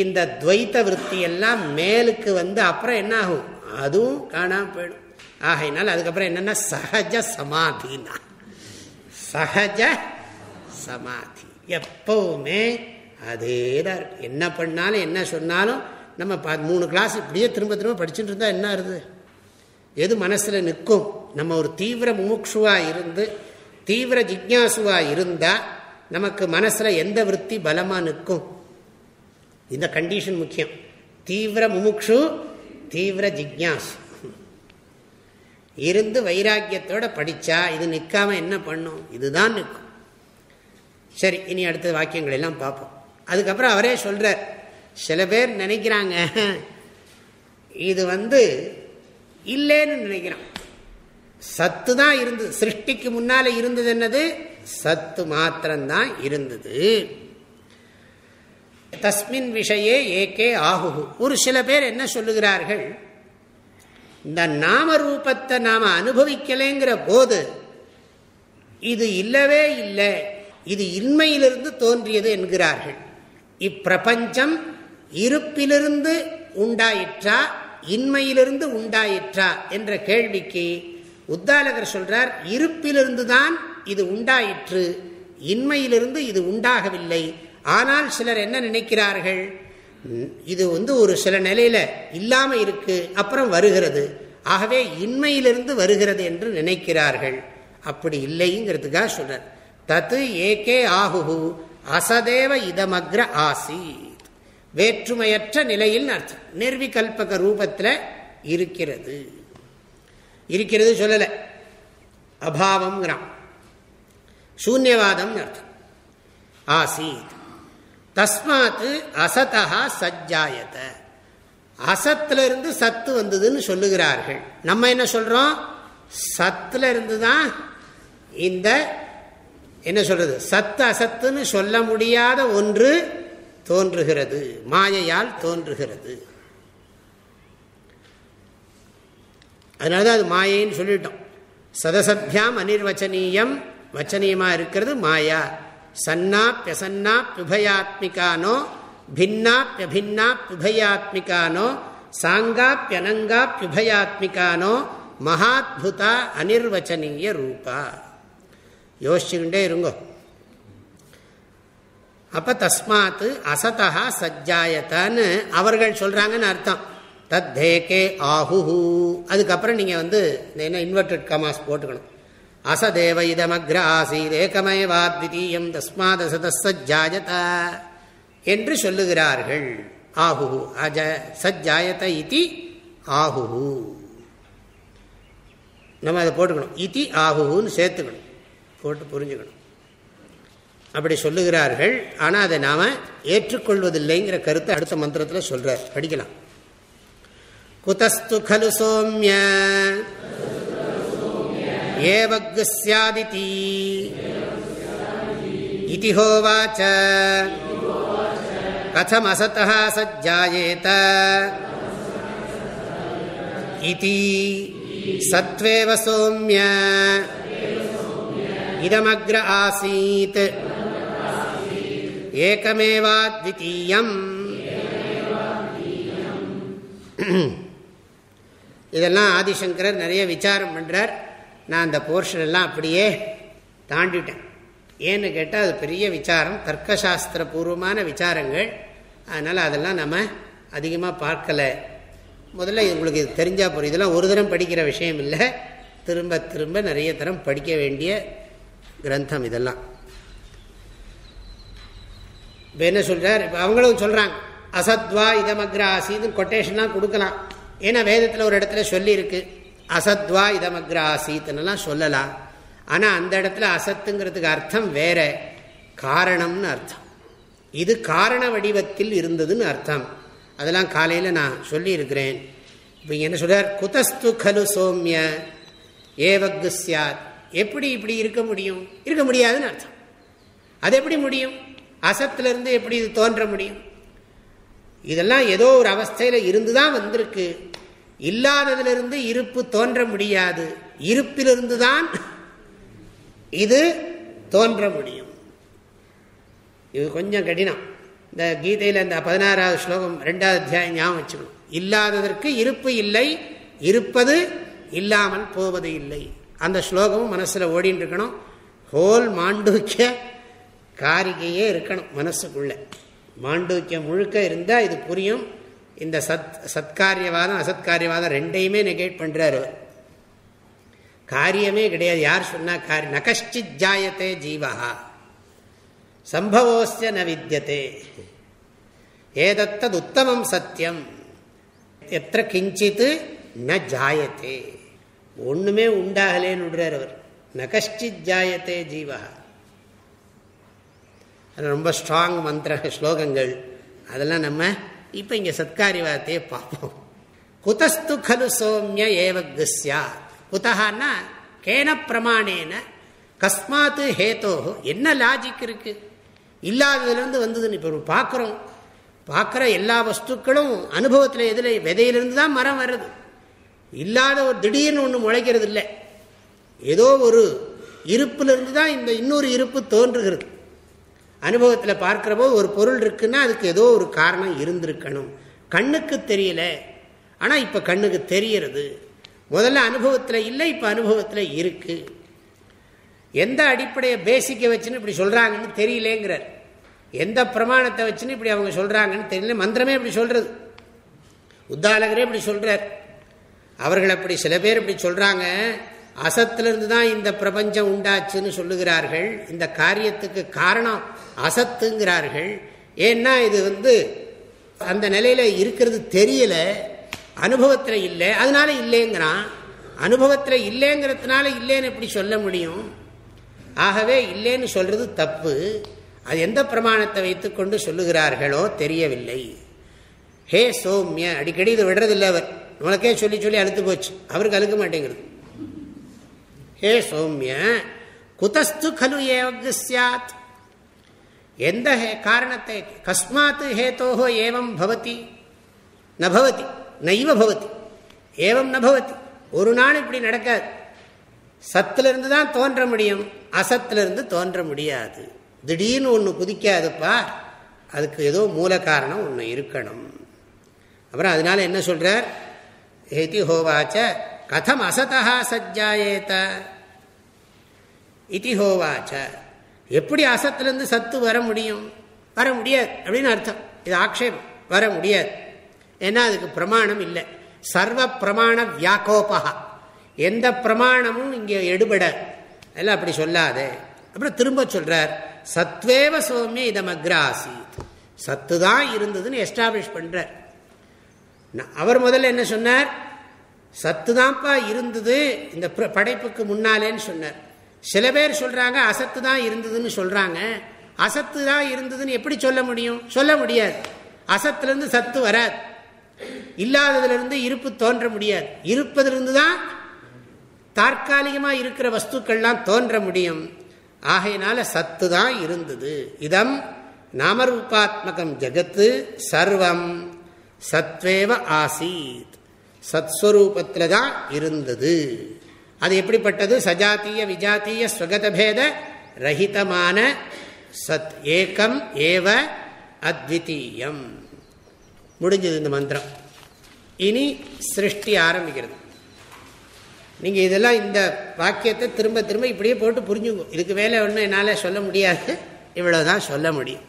இந்த துவைத்த விற்த்தியெல்லாம் மேலுக்கு வந்து அப்புறம் என்ன ஆகும் அதுவும் காணாமல் போயிடும். ஆகையினால் அதுக்கப்புறம் என்னென்னா சகஜ சமாதினா. சகஜ சமாதி. எப்பவுமே அதே தான் என்ன பண்ணாலும் என்ன சொன்னாலும் நம்ம மூணு கிளாஸ் இப்படியே திரும்ப திரும்ப படிச்சுட்டு இருந்தால் என்ன ஆகுது எது மனசில் நிற்கும்? நம்ம ஒரு தீவிர முமுட்சுவாக இருந்து தீவிர ஜிக்யாசுவாக இருந்தால் நமக்கு மனசில் எந்த விற்பி பலமாக நிற்கும்? இந்த கண்டிஷன் முக்கியம். தீவிர முமுக்ஷு தீவிர ஜிக்யாசு. இருந்து வைராக்கியத்தோட படித்தா இது நிற்காம என்ன பண்ணும்? இதுதான் நிற்கும். சரி இனி அடுத்த வாக்கியங்கள் எல்லாம் பார்ப்போம். அதுக்கப்புறம் அவரே சொல்கிறார் சில பேர் நினைக்கிறாங்க இது வந்து இல்லைன்னு நினைக்கிறான் சத்து தான் இருந்தது சிருஷ்டிக்கு முன்னால் இருந்தது என்னது? சத்து மாத்திரம்தான் இருந்தது. தஸ்மின் விஷயே ஏகே ஆகு ஒரு சில பேர் என்ன சொல்லுகிறார்கள் இந்த நாம ரூபத்தை நாம அனுபவிக்கலைங்கிற போது இது இல்லவே இல்லை இது இன்மையிலிருந்து தோன்றியது என்கிறார்கள். இப்பிரபஞ்சம் இருப்பிலிருந்து உண்டாயிற்றா இன்மையிலிருந்து உண்டாயிற்றா என்ற கேள்விக்கு உத்தாலகர் சொல்றார் இருப்பிலிருந்து தான் இது உண்டாயிற்று இன்மையிலிருந்து இது உண்டாகவில்லை. ஆனால் சிலர் என்ன நினைக்கிறார்கள்? இது வந்து ஒரு சில நிலையில இல்லாம இருக்கு அப்புறம் வருகிறது. ஆகவே இன்மையிலிருந்து வருகிறது என்று நினைக்கிறார்கள். அப்படி இல்லைங்கிறதுக்காக சொல்றார். தத்து ஏகே ஆகுகு அசதேவ இதமக்ர ஆசீத். வேற்றுமையற்ற நிலையில் அர்த்தம். நிர்விகல்பக ரூபத்தில் இருக்கிறது. இருக்கிறது சொல்லலை. அபாவம்ங்கிறான். சூன்யவாதம் அர்த்தம். ஆசீத். தஸ்மாத் அசதா சஜ்ஜாயத. அசத்துல இருந்து சத்து வந்ததுன்னு சொல்லுகிறார்கள். நம்ம என்ன சொல்றோம்? சத்துல இருந்து தான் இந்த என்ன சொல்றது? சத்து அசத்துன்னு சொல்ல முடியாத ஒன்று தோன்றுகிறது. மாயையால் தோன்றுகிறது. அதனால அது மாயைன்னு சொல்லிட்டோம். சதசத்யாம் அனிர்வச்சனீயம். வச்சனீயமாக இருக்கிறது மாயா. சன்னா பியசன்னா பிபயாத்மிகானோ பின்னா பிபின்னா பிபையாத்மிகானோ சாங்கா பியனங்கா பிபயாத்மிகானோ மகாத்புதா அனிர்வச்சனீய ரூபா. யோசிச்சுக்கிட்டே இருங்கோ. அப்ப தஸ்மாத்து அசதா சஜ்ஜாயத்தான்னு அவர்கள் சொல்றாங்கன்னு அர்த்தம். தத் தேகே ஆஹு அதுக்கப்புறம் நீங்க வந்து என்ன இன்வெர்டட் கமாஸ் போட்டுக்கணும். அசதேவ இதமக்ர ஆசீத் ஏகமேவாத்விதீயம் தஸ்மாத் அசதசஜாயத என்று சொல்லுகிறார்கள். ஆஹு அஜ சஜ்ஜாயத இதி ஆஹு நம்ம அதை போட்டுக்கணும். இதி ஆஹுன்னு சேர்த்துக்கணும். போட்டு புரிஞ்சுக்கணும். அப்படி சொல்லுகிறார்கள். ஆனால் அதை நாம் ஏற்றுக்கொள்வதில்லைங்கிற கருத்தை அடுத்த மந்திரத்தில் சொல்கிறார் படிக்கலாம். குதஸ்து கலு சோமிய. ஏவக்கு சியாதிதி இதி ஹோவாச்ச. கதமசத சஜ்ஜாயேத. இதி சத்வேவ சோம்யா. இதமக்ர ஆசீத் ஏகமேவாத்விதீயம் இதெல்லாம் ஆதிசங்கரர் நிறைய விசாரம் பண்ணுறார் நான் அந்த போர்ஷன் எல்லாம் அப்படியே தாண்டிட்டேன். ஏன்னு கேட்டால் அது பெரிய விசாரம் தர்க்கசாஸ்திர பூர்வமான விசாரங்கள். அதனால் அதெல்லாம் நம்ம அதிகமாக பார்க்கலை. முதல்ல உங்களுக்கு இது தெரிஞ்சால் போகிற இதெல்லாம் ஒரு தரம் படிக்கிற விஷயம் இல்லை. திரும்ப திரும்ப நிறைய தரம் படிக்க வேண்டிய கிரந்தம் இதெல்லாம். இப்போ என்ன சொல்கிறார் இப்போ அவங்களும் சொல்கிறாங்க அசத்வா இதமக்ர ஆசீதுன்னு கொட்டேஷன்லாம் கொடுக்கலாம். ஏன்னா வேதத்தில் ஒரு இடத்துல சொல்லியிருக்கு அசத்வா இதமக்ர ஆசீத்துன்னெல்லாம் சொல்லலாம். ஆனால் அந்த இடத்துல அசத்துங்கிறதுக்கு அர்த்தம் வேற காரணம்னு அர்த்தம். இது காரண வடிவத்தில் இருந்ததுன்னு அர்த்தம். அதெல்லாம் காலையில் நான் சொல்லியிருக்கிறேன். இப்போ என்ன சொல்கிறார் குதஸ்து கலு சோம்ய ஏவக்கு சாத் எப்படி இப்படி இருக்க முடியும்? இருக்க முடியாதுன்னு அர்த்தம். அது எப்படி முடியும்? அசத்திலிருந்து எப்படி இது தோன்ற முடியும்? இதெல்லாம் ஏதோ ஒரு அவஸ்தையில் இருந்து தான் வந்திருக்கு. இல்லாததிலிருந்து இருப்பு தோன்ற முடியாது. இருப்பிலிருந்து தான் இது தோன்ற முடியும். இது கொஞ்சம் கடினம். இந்த கீதையில் இந்த பதினாறாவது ஸ்லோகம் ரெண்டாவது அத்தியாயம் ஞாபகம் வச்சுக்கணும். இல்லாததற்கு இருப்பு இல்லை இருப்பது இல்லாமல் போவது இல்லை. அந்த ஸ்லோகமும் மனசில் ஓடின்னு இருக்கணும் ஹோல் மாண்டூக்கிய காரிகையே இருக்கணும் மனசுக்குள்ளே. மாண்டூக்கியம் முழுக்க இருந்தால் இது புரியும். இந்த சத் சத்காரியவாதம் அசத்காரியவாதம் ரெண்டையுமே நெகேட் பண்ணுறாரு காரியமே கிடையாது. யார் சொன்னால் காரியம் நகஷ்டித் ஜாயத்தே ஜீவா சம்பவோஸ்ய ந வித்தியதே ஏதத்தது உத்தமம் சத்தியம் எத்த கிஞ்சித்து ந ஜாயத்தே. ஒண்ணுமே உண்டாகலேன்னு விடுறார் அவர். நகஷ்டித் ஜாயத்தே ஜீவா ரொம்ப ஸ்ட்ராங் மந்திர ஸ்லோகங்கள். அதெல்லாம் நம்ம இப்போ இங்கே சத்காரிவாதத்தையே பார்ப்போம். குதஸ்து கலு சோமிய ஏவக்கு சாத் குதஹான்னா கேன பிரமாணேன கஸ்மாத்து ஹேத்தோ என்ன லாஜிக் இருக்கு? இல்லாததுலேருந்து வந்ததுன்னு இப்போ பார்க்குறோம் பார்க்குற எல்லா வஸ்துக்களும் அனுபவத்தில் எதில் விதையிலிருந்து தான் மரம் வருது. இல்லாத ஒரு திடீர்னு ஒன்று முளைக்கிறது இல்லை ஏதோ ஒரு இருப்பிலிருந்து தான் இந்த இன்னொரு இருப்பு தோன்றுகிறது. அனுபவத்தில் பார்க்குறப்போ ஒரு பொருள் இருக்குன்னா அதுக்கு ஏதோ ஒரு காரணம் இருந்திருக்கணும். கண்ணுக்கு தெரியல. ஆனால் இப்போ கண்ணுக்கு தெரிகிறது. முதல்ல அனுபவத்தில் இல்லை இப்போ அனுபவத்தில் இருக்குது எந்த அடிப்படையை பேசிக்கை வச்சுன்னு இப்படி சொல்கிறாங்கன்னு தெரியலேங்கிறார். எந்த பிரமாணத்தை வச்சுன்னு இப்படி அவங்க சொல்கிறாங்கன்னு தெரியல. மந்திரமே இப்படி சொல்கிறது உத்தாலகரே இப்படி சொல்கிறார் அவர்கள் அப்படி சில பேர் இப்படி சொல்கிறாங்க அசத்திலிருந்து தான் இந்த பிரபஞ்சம் உண்டாச்சுன்னு சொல்லுகிறார்கள். இந்த காரியத்துக்கு காரணம் அசத்துங்கிறார்கள். ஏன்னா இது வந்து அந்த நிலையில இருக்கிறது தெரியல. அனுபவத்தில் இல்லை. அதனால இல்லைங்கிறான். அனுபவத்தில் இல்லைங்கிறதுனால இல்லைன்னு எப்படி சொல்ல முடியும்? ஆகவே இல்லைன்னு சொல்றது தப்பு. அது எந்த பிரமாணத்தை வைத்துக்கொண்டு சொல்லுகிறார்களோ தெரியவில்லை. ஹே சோம்ய அடிக்கடி இதை விடுறதில்லை அவர். உனக்கே சொல்லி சொல்லி அழுத்து போச்சு. அவருக்கு அழுக்க மாட்டேங்கிறது. ஹே சௌமிய குதஸ்து கலு ஏவகு சாத் எந்த காரணத்தை கஸ்மாத் ஹேத்தோஹோ ஏவம் பவதி. நபவதி நைவ பவதி. ஏவம் நபவதி ஒரு நாள் இப்படி நடக்காது. சத்திலிருந்து தான் தோன்ற முடியும். அசத்திலிருந்து தோன்ற முடியாது. திடீர்னு ஒன்று குதிக்காதுப்பா அதுக்கு ஏதோ மூல காரணம் ஒன்று இருக்கணும். அப்புறம் அதனால என்ன சொல்றார்? ஹேதி ஹோவாச்ச கதம் அசதா சஜ்ஜாயேத இதி ஹோவாச்ச எப்படி அசத்துலேருந்து சத்து வர முடியும் வர முடியாது அப்படின்னு அர்த்தம் இது ஆக்ஷேபம் வர முடியாது ஏன்னா அதுக்கு பிரமாணம் இல்லை. சர்வ பிரமாண வியாக்கோபா எந்த பிரமாணமும் இங்கே எடுபட. எல்லாம் அப்படி சொல்லாதே. அப்புறம் திரும்ப சொல்கிறார் சத்வேவ சோமிய இதம் அக்ராசித் சத்து தான் இருந்ததுன்னு எஸ்டாப்ளிஷ் பண்ணுறார் அவர் முதல்ல என்ன சொன்னார்? சத்து தான்ப்பா இருந்தது இந்த படைப்புக்கு முன்னாலேன்னு சொன்னார். சில பேர் சொல்றாங்க அசத்து தான் இருந்ததுன்னு சொல்றாங்க. அசத்து தான் இருந்ததுன்னு எப்படி சொல்ல முடியும்? சொல்ல முடியாது. அசத்திலிருந்து சத்து வராது. இல்லாததிலிருந்து இருப்பு தோன்ற முடியாது. இருப்பதிலிருந்து தான் தற்காலிகமாக இருக்கிற வஸ்துக்கள்லாம் தோன்ற முடியும். ஆகையினால சத்து தான் இருந்தது. இதம் நாமரூபாத்மகம் ஜகத்து சர்வம். சத்வேவ ஆசீத். சத்ஸ்வரூபத்தில் தான் இருந்தது. அது எப்படிப்பட்டது? சஜாத்திய விஜாத்திய ஸ்வகதபேத ரஹிதமான சத் ஏகம் ஏவ அத்விதீயம். முடிஞ்சது இந்த மந்திரம். இனி சிருஷ்டி ஆரம்பிக்கிறது. நீங்கள் இதெல்லாம் இந்த வாக்கியத்தை திரும்ப திரும்ப இப்படியே போட்டு புரிஞ்சுங்க இதுக்கு மேலே ஒன்றும் என்னால் சொல்ல முடியாது. இவ்வளோதான் சொல்ல முடியும்.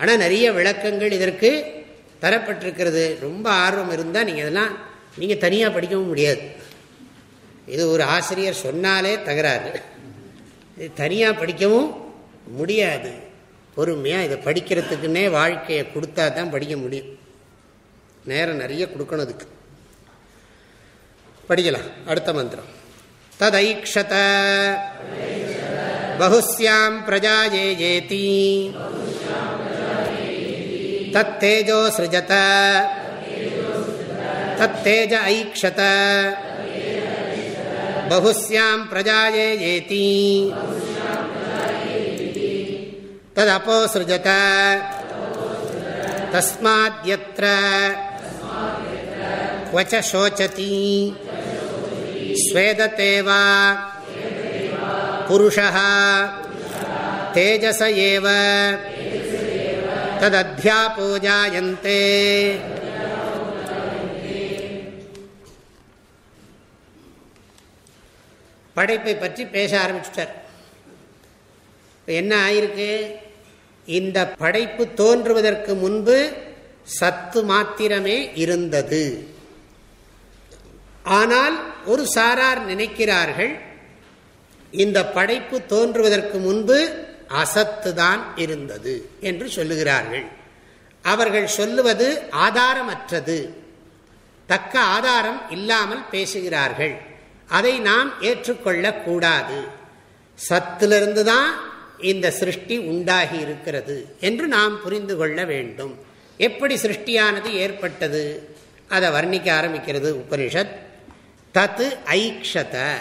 ஆனால் நிறைய விளக்கங்கள் இதற்கு தரப்பட்டிருக்கிறது. ரொம்ப ஆர்வம் இருந்தால் நீங்கள் அதெல்லாம் நீங்கள் தனியாக படிக்கவும் முடியாது. இது ஒரு ஆசிரியர் சொன்னாலே தகராறு. இது தனியாக படிக்கவும் முடியாது. பொறுமையாக இதை படிக்கிறதுக்குன்னே வாழ்க்கையை கொடுத்தா தான் படிக்க முடியும். நேரம் நிறைய கொடுக்கணும் அதுக்கு. படிக்கலாம். அடுத்த மந்திரம். ததைக்ஷத. பகுஸ்யாம் பிரஜா ஜே ஏதி तत्तेजो सृजत। तत्तेज ऐक्षत। बहुस्याम् प्रजाये येति तदपोसृजत तस्माद्यत्र क्व शोचति। स्वेदते वा पुरुषः। तेजस एव। तदध्यापूजायन्ते படைப்பை பற்றி பேச ஆரம்பிச்சிட்டார் என்ன ஆயிருக்கு இந்த படைப்பு தோன்றுவதற்கு முன்பு சத்து மாத்திரமே இருந்தது ஆனால் ஒரு சாரார் நினைக்கிறார்கள் இந்த படைப்பு தோன்றுவதற்கு முன்பு அசத்து தான் இருந்தது என்று சொல்லுகிறார்கள். அவர்கள் சொல்லுவது ஆதாரமற்றது. தக்க ஆதாரம் இல்லாமல் பேசுகிறார்கள். அதை நாம் ஏற்றுக்கொள்ளக்கூடாது சத்திலிருந்து தான் இந்த சிருஷ்டி உண்டாகி இருக்கிறது என்று நாம் புரிந்து கொள்ள வேண்டும். எப்படி சிருஷ்டியானது ஏற்பட்டது? அதை வர்ணிக்க ஆரம்பிக்கிறது உபனிஷத். தத்து ஐக்ஷத.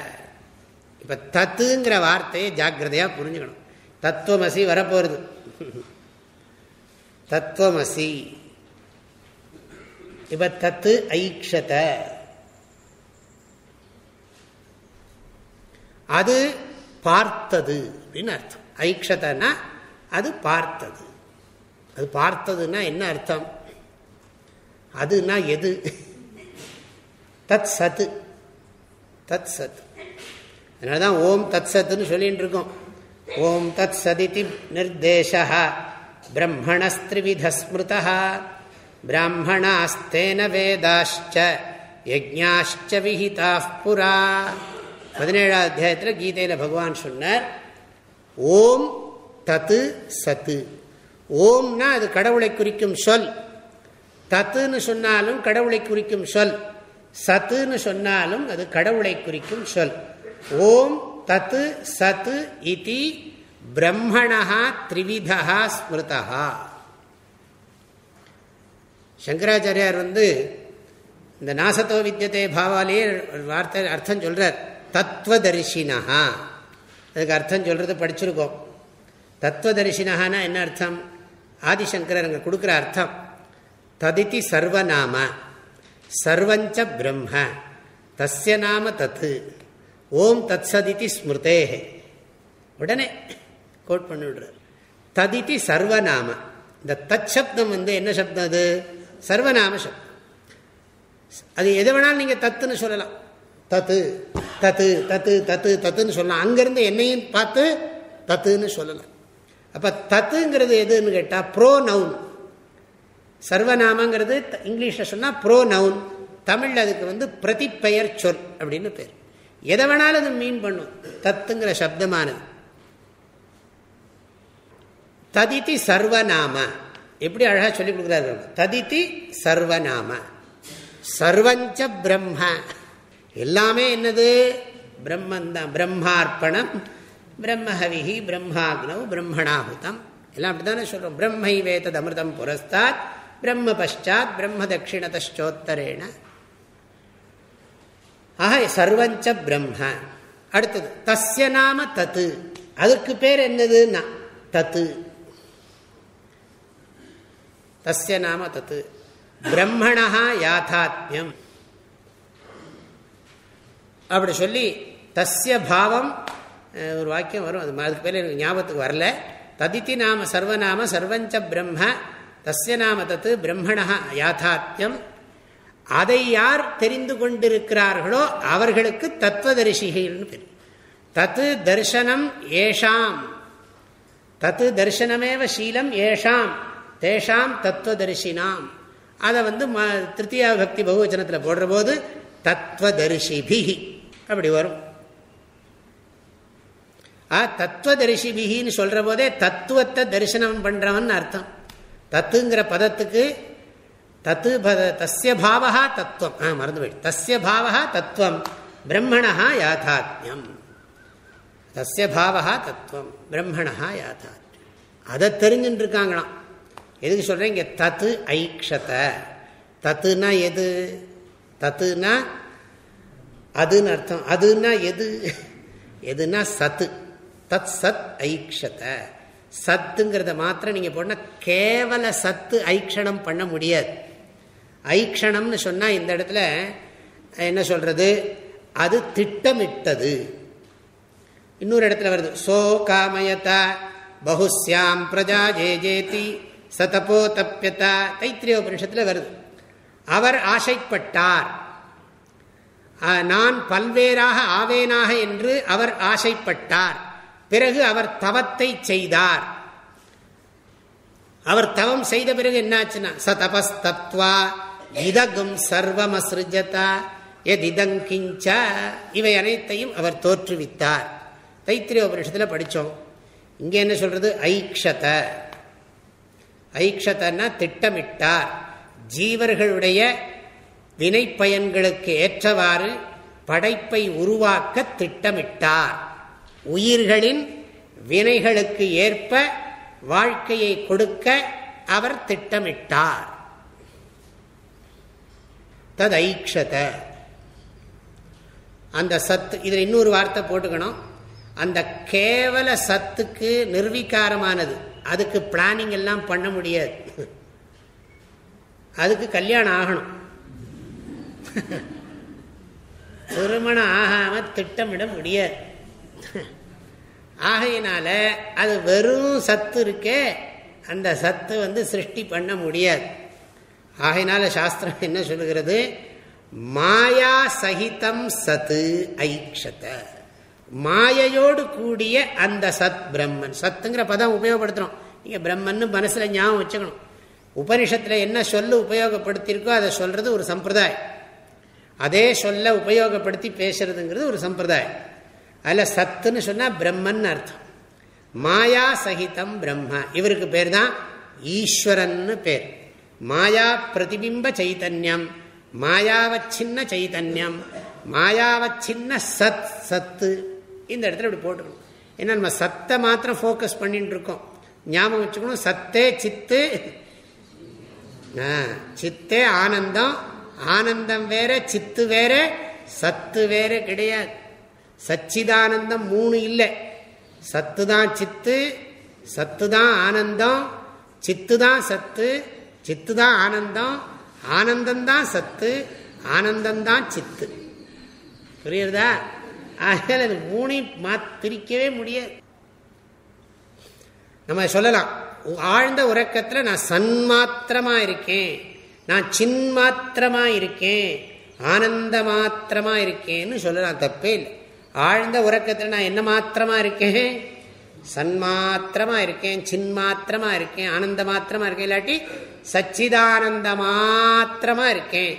இப்போ தத்துங்கிற வார்த்தையை ஜாக்கிரதையாக புரிஞ்சுக்கணும். தத்துவமசி வரப்போகிறது தத்துவமசி. இப்போ தத்து ஐக்ஷத. அது பார்த்தது அப்படின்னு அர்த்தம். ஐக்ஷதனா அது பார்த்தது. அது பார்த்ததுன்னா என்ன அர்த்தம்? அதுனா எது? தத் சத்து தத் சத். அதனால தான் ஓம் தத் சத்துன்னு சொல்லிட்டு இருக்கோம். ஓம் தத் சதிதி நிர்தேச பிரம்மணஸ்திரிவிதஸ்மிருதா பிராமணாஸ்தேன வேதாச்ச யஜாச்ச விஹிதா புரா. பதினேழாவது அத்தியாயத்தில் கீதையில் பகவான் சொன்னார் ஓம் தத்து சத்து. ஓம்னா அது கடவுளை குறிக்கும் சொல். தத்துன்னு சொன்னாலும் கடவுளை குறிக்கும் சொல். சத்துன்னு சொன்னாலும் அது கடவுளை குறிக்கும் சொல். ஓம் தத்து சத்து இது பிரம்மணா த்ரிவிதா ஸ்மிருதா சங்கராச்சாரியார் வந்து இந்த நாசத்தோ வித்தியத்தை பாவாலேயே வார்த்தை அர்த்தம் சொல்றார். தத்துவதரிசினா அதுக்கு அர்த்தம் சொல்றது படிச்சிருக்கோம். தத்துவதரிசினஹானா என்ன அர்த்தம்? ஆதிசங்கரர் அங்கே கொடுக்குற அர்த்தம். ததிதி சர்வநாம. சர்வஞ்ச பிரம்ம. தஸ்ய நாம தத்து. ஓம் தத் சதிதி ஸ்மிருதேகே உடனே கோட் பண்ணிவிடுறார். ததிதி சர்வநாம. இந்த தத் சப்தம் வந்து என்ன சப்தம் அது? சர்வநாம சப்தம். அது எது வேணாலும் நீங்கள் தத்துன்னு சொல்லலாம். தத்து தத்து தத்து தத்து தத்துன்னு சொல்லலாம். அங்கேருந்து என்னையும் பார்த்து தத்துன்னு சொல்லலாம். அப்போ தத்துங்கிறது எதுன்னு கேட்டால் ப்ரோ நவுன் சர்வநாமங்கிறது இங்கிலீஷில் சொன்னால் ப்ரோ நவுன் தமிழில் அதுக்கு வந்து பிரதிப்பெயர் சொல் அப்படின்னு பேர். எதை வேணாலும் அது மீன் பண்ணும். தத்துங்கிற சப்தமானது. ததித்தி சர்வநாம. எப்படி அழகா சொல்லிக் கொடுக்குறாரு ததித்தி சர்வநாம. சர்வஞ்ச பிரம்ம. எல்லாமே என்னது? பிரம்மந்தான். பிரம்மார்ப்பணம். பிரம்மஹவிஹி பிரம்மாக்னவ் பிரம்மணாபுதம் எல்லாம் அப்படித்தானே சொல்றோம். பிரம்மை வேதத் அமிர்தம் புரஸ்தாத் பிரம்ம பஷாத் பிரம்ம தட்சிணதோத்தரேன ஆக சர்வஞ்ச பிரம்ம. அடுத்தது தஸ்ய நாம தத்து. அதற்கு பேர் என்னதுன்னா தத்து. தஸ்ய நாம தத்து. பிரம்மணா யாத்தாத்மியம் அப்படி சொல்லி தஸ்ய பாவம் ஒரு வாக்கியம் வரும். அது அதுக்கு பேர் எனக்கு ஞாபகத்துக்கு வரல. ததித்தி நாம சர்வநாம சர்வஞ்ச பிரம்ம தஸ்ய நாம தத்து பிரம்மணா யாத்தாத்யம் அதை யார் தெரிந்து கொண்டிருக்கிறார்களோ அவர்களுக்கு தத்துவதரிசிகள்னு பேர். தத்து தர்சனம் ஏஷாம். தத்து தர்சனமேவ சீலம் ஏஷாம். தேஷாம் தத்துவதரிசினாம். அதை வந்து திருத்தியா பக்தி பகுவச்சனத்தில் போடுற போது தத்துவதரிசிபி அப்படி வரும். ஆ தத்துவதரிசிபிகின்னு சொல்ற போதே தத்துவத்தை தரிசனம் பண்றவன் அர்த்தம். தத்துங்கிற பதத்துக்கு தத்து தஸ்ய பாவா தத்துவம். ஆ மறந்து போயிட்டு தஸ்ய பாவா தத்துவம். பிரம்மணா யாத்தாத்மியம் தஸ்ய பாவா தத்துவம். பிரம்மணா யாத்தாத்மியம் அதை தெரிஞ்சுட்டு இருக்காங்களாம் எதுக்கு சொல்கிறேன் இங்கே தத்து ஐக்ஷத. தத்துனா எது? தத்துனா அதுன்னு அர்த்தம். அதுனா எது? எதுனா சத்து. தத் சத் ஐக்ஷத. சத்துங்கிறத மாத்திரம் நீங்கள் போனால் கேவல சத்து ஐக்ஷணம் பண்ண முடியாது. ஐக்ஷணம்னு சொன்னால் இந்த இடத்துல என்ன சொல்கிறது அது திட்டமிட்டது. இன்னொரு இடத்துல வருது. சோ காமயதா பகுஸ்யாம் பிரஜா ஜே ஜேதி சதபோ தப்பியதா தைத்திரிய உபனிஷத்தில் வருது. அவர் ஆசைப்பட்டார். நான் பல்வேறாக ஆவேனாக என்று அவர் ஆசைப்பட்டார். பிறகு அவர் தவத்தை செய்தார். அவர் தவம் செய்த பிறகு என்னாச்சுன்னா ச இதகும் சர்வமசிருஜதா எதிதங்கிஞ்ச இவை அனைத்தையும் அவர் தோற்றுவித்தார். தைத்திரிய உபனிஷத்தில் படித்தோம் இங்கே என்ன சொல்றது? ஐக்ஷத. ஐக்ஷதன்னா திட்டமிட்டார். ஜீவர்களுடைய வினை பயன்களுக்கு ஏற்றவாறு படைப்பை உருவாக்க திட்டமிட்டார். உயிர்களின் வினைகளுக்கு ஏற்ப வாழ்க்கையை கொடுக்க அவர் திட்டமிட்டார். தது ஐக்ஷத அந்த சத்து இதில் இன்னொரு வார்த்தை போட்டுக்கணும். அந்த கேவல சத்துக்கு நிர்வீகாரமானது. அதுக்கு பிளானிங் எல்லாம் பண்ண முடியாது. அதுக்கு கல்யாணம் ஆகணும். திருமணம் ஆகாம திட்டமிட முடியாது. ஆகையினால அது வெறும் சத்து இருக்கே அந்த சத்து வந்து சிருஷ்டி பண்ண முடியாது. ஆகையினால சாஸ்திரம் என்ன சொல்லுகிறது? மாயா சகிதம் சத்து ஐக்ஷத. மாயையோடு கூடிய அந்த சத் பிரம்மன். சத்துங்கிற பதம் உபயோகப்படுத்துறோம். நீங்க பிரம்மன் மனசுல ஞாபகம் வச்சுக்கணும். உபனிஷத்துல என்ன சொல்ல உபயோகப்படுத்தியிருக்கோ அதை சொல்றது ஒரு சம்பிரதாயம். அதே சொல்ல உபயோகப்படுத்தி பேசுறதுங்கிறது ஒரு சம்பிரதாயம். அதில் சத்துன்னு சொன்னால் பிரம்மன் அர்த்தம். மாயா சகிதம் பிரம்ம. இவருக்கு பேர் தான் ஈஸ்வரன் பேர். மாயா பிரதிபிம்ப சைத்தன்யம் மாயாவச்சின்ன சைத்தன்யம் மாயாவச்சின்ன சத் சத்து. இந்த இடத்துல இப்படி போட்டுக்கணும். ஏன்னா நம்ம சத்தை மாத்திரம் ஃபோக்கஸ் பண்ணிட்டு இருக்கோம். ஞாபகம் வச்சுக்கணும் சத்தே சித்து. சித்தே ஆனந்தம். ஆனந்தம் வேற சித்து வேற சத்து வேற கிடையாது. சச்சிதானந்தம் மூணு இல்லை. சத்து தான் சித்து சத்து தான் ஆனந்தம் சித்து தான் சத்து சித்து தான் ஆனந்தம் ஆனந்தந்தான் சத்து ஆனந்தந்தான் சித்து. புரியுறதா? ஆகையால் அது மூணையும் மா முடியாது. நம்ம சொல்லலாம் ஆழ்ந்த உறக்கத்தில் நான் சன்மாத்திரமா இருக்கேன் நான் சின்மாத்திரமா இருக்கேன் ஆனந்த மாத்திரமா இருக்கேன்னு சொல்லலாம் தப்பே இல்லை. ஆழ்ந்த உறக்கத்தில் நான் என்ன மாத்திரமா இருக்கேன்? சன்மாத்திரமா இருக்கேன் சின்மாத்திரமா இருக்கேன் ஆனந்த மாத்திரமா இருக்கேன் இல்லாட்டி சச்சிதானந்த மாத்திரமா இருக்கேன்.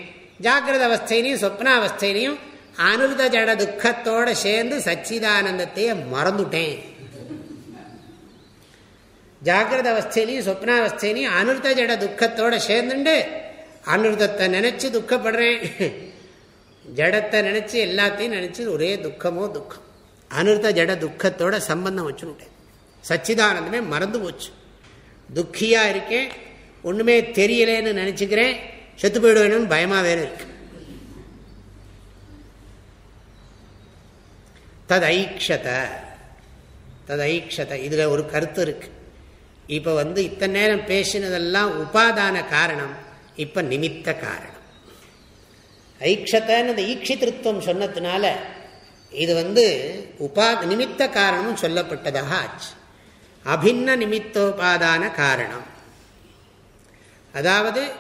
ஜாகிரத அவஸ்தையிலையும் சொப்னாவஸ்தையிலையும் அனுத ஜட துக்கத்தோட சேர்ந்து சச்சிதானந்தத்தையே மறந்துட்டேன். ஜாகிரத அவஸ்தையிலையும் சொப்னாவஸ்தையிலையும் அனுர்த ஜட துக்கத்தோட சேர்ந்துண்டு அனுர்தத்தை நினைச்சு துக்கப்படுறேன். ஜடத்தை நினைச்சு எல்லாத்தையும் நினைச்சு ஒரே துக்கமோ துக்கம். அனுர்த ஜட துக்கத்தோட சம்பந்தம் வச்சுட்டேன் சச்சிதானந்தமே மறந்து போச்சு. துக்கியாக இருக்கேன் ஒன்றுமே தெரியலேன்னு நினச்சிக்கிறேன் செத்து போயிடுவேணும்னு பயமாக வேறு இருக்கு. ததைக்ஷத ததைக்ஷத இதில் ஒரு கருத்து இருக்கு. இப்போ வந்து இத்தனை நேரம் பேசினதெல்லாம் உபாதான காரணம் இப்போ நிமித்த காரணம். ஐக்ஷத்தன்னு இந்த ஈக்ஷித்திருத்தம் சொன்னதுனால இது வந்து உபா நிமித்த காரணமும் சொல்லப்பட்டதாக ஆச்சு. அபின்ன நிமித்தோபாதான காரணம். அதாவது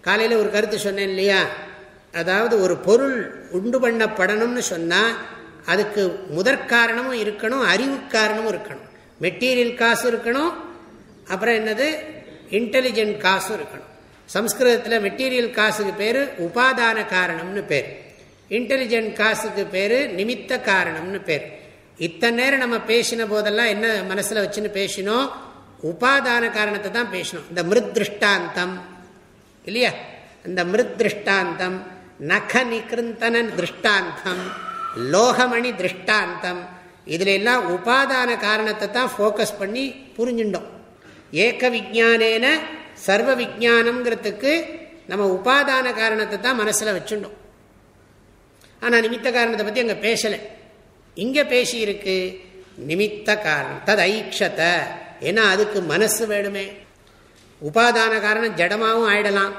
காலையில் ஒரு கருத்து சொன்னேன் இல்லையா? அதாவது ஒரு பொருள் உண்டு பண்ணப்படணும்னு சொன்னால் அதுக்கு முதற்காரணமும் இருக்கணும் அறிவு காரணமும் இருக்கணும். மெட்டீரியல் காசு இருக்கணும் அப்புறம் என்னது? இன்டெலிஜென்ட் காசும் இருக்கணும். சம்ஸ்கிருதத்தில் மெட்டீரியல் காசுக்கு பேர் உபாதான காரணம்னு பேர். இன்டெலிஜென்ட் காசுக்கு பேர் நிமித்த காரணம்னு பேர். இத்தனை நேரம் நம்ம பேசின போதெல்லாம் என்ன மனசில் வச்சுன்னு பேசினோம்? உபாதான காரணத்தை தான் பேசணும் இந்த மிருத் திருஷ்டாந்தம் இல்லையா? இந்த மிருத் திருஷ்டாந்தம் நக நிகிருந்தனன் திருஷ்டாந்தம். லோகமணி திருஷ்டாந்தம். இதுல எல்லாம் உபாதான காரணத்தை தான் ஃபோக்கஸ் பண்ணி புரிஞ்சுட்டோம். ஏக விஜானேன சர்வ விஜானம்ங்கிறதுக்கு நம்ம உபாதான காரணத்தை தான் மனசில் வச்சுட்டோம். ஆனால் நிமித்த காரணத்தை பற்றி அங்கே பேசலை. இங்கே பேசியிருக்கு நிமித்த காரணம். தது ஐக்ஷத ஏன்னா அதுக்கு மனசு வேணுமே. உபாதான காரணம் ஜடமாகவும் ஆயிடலாம்.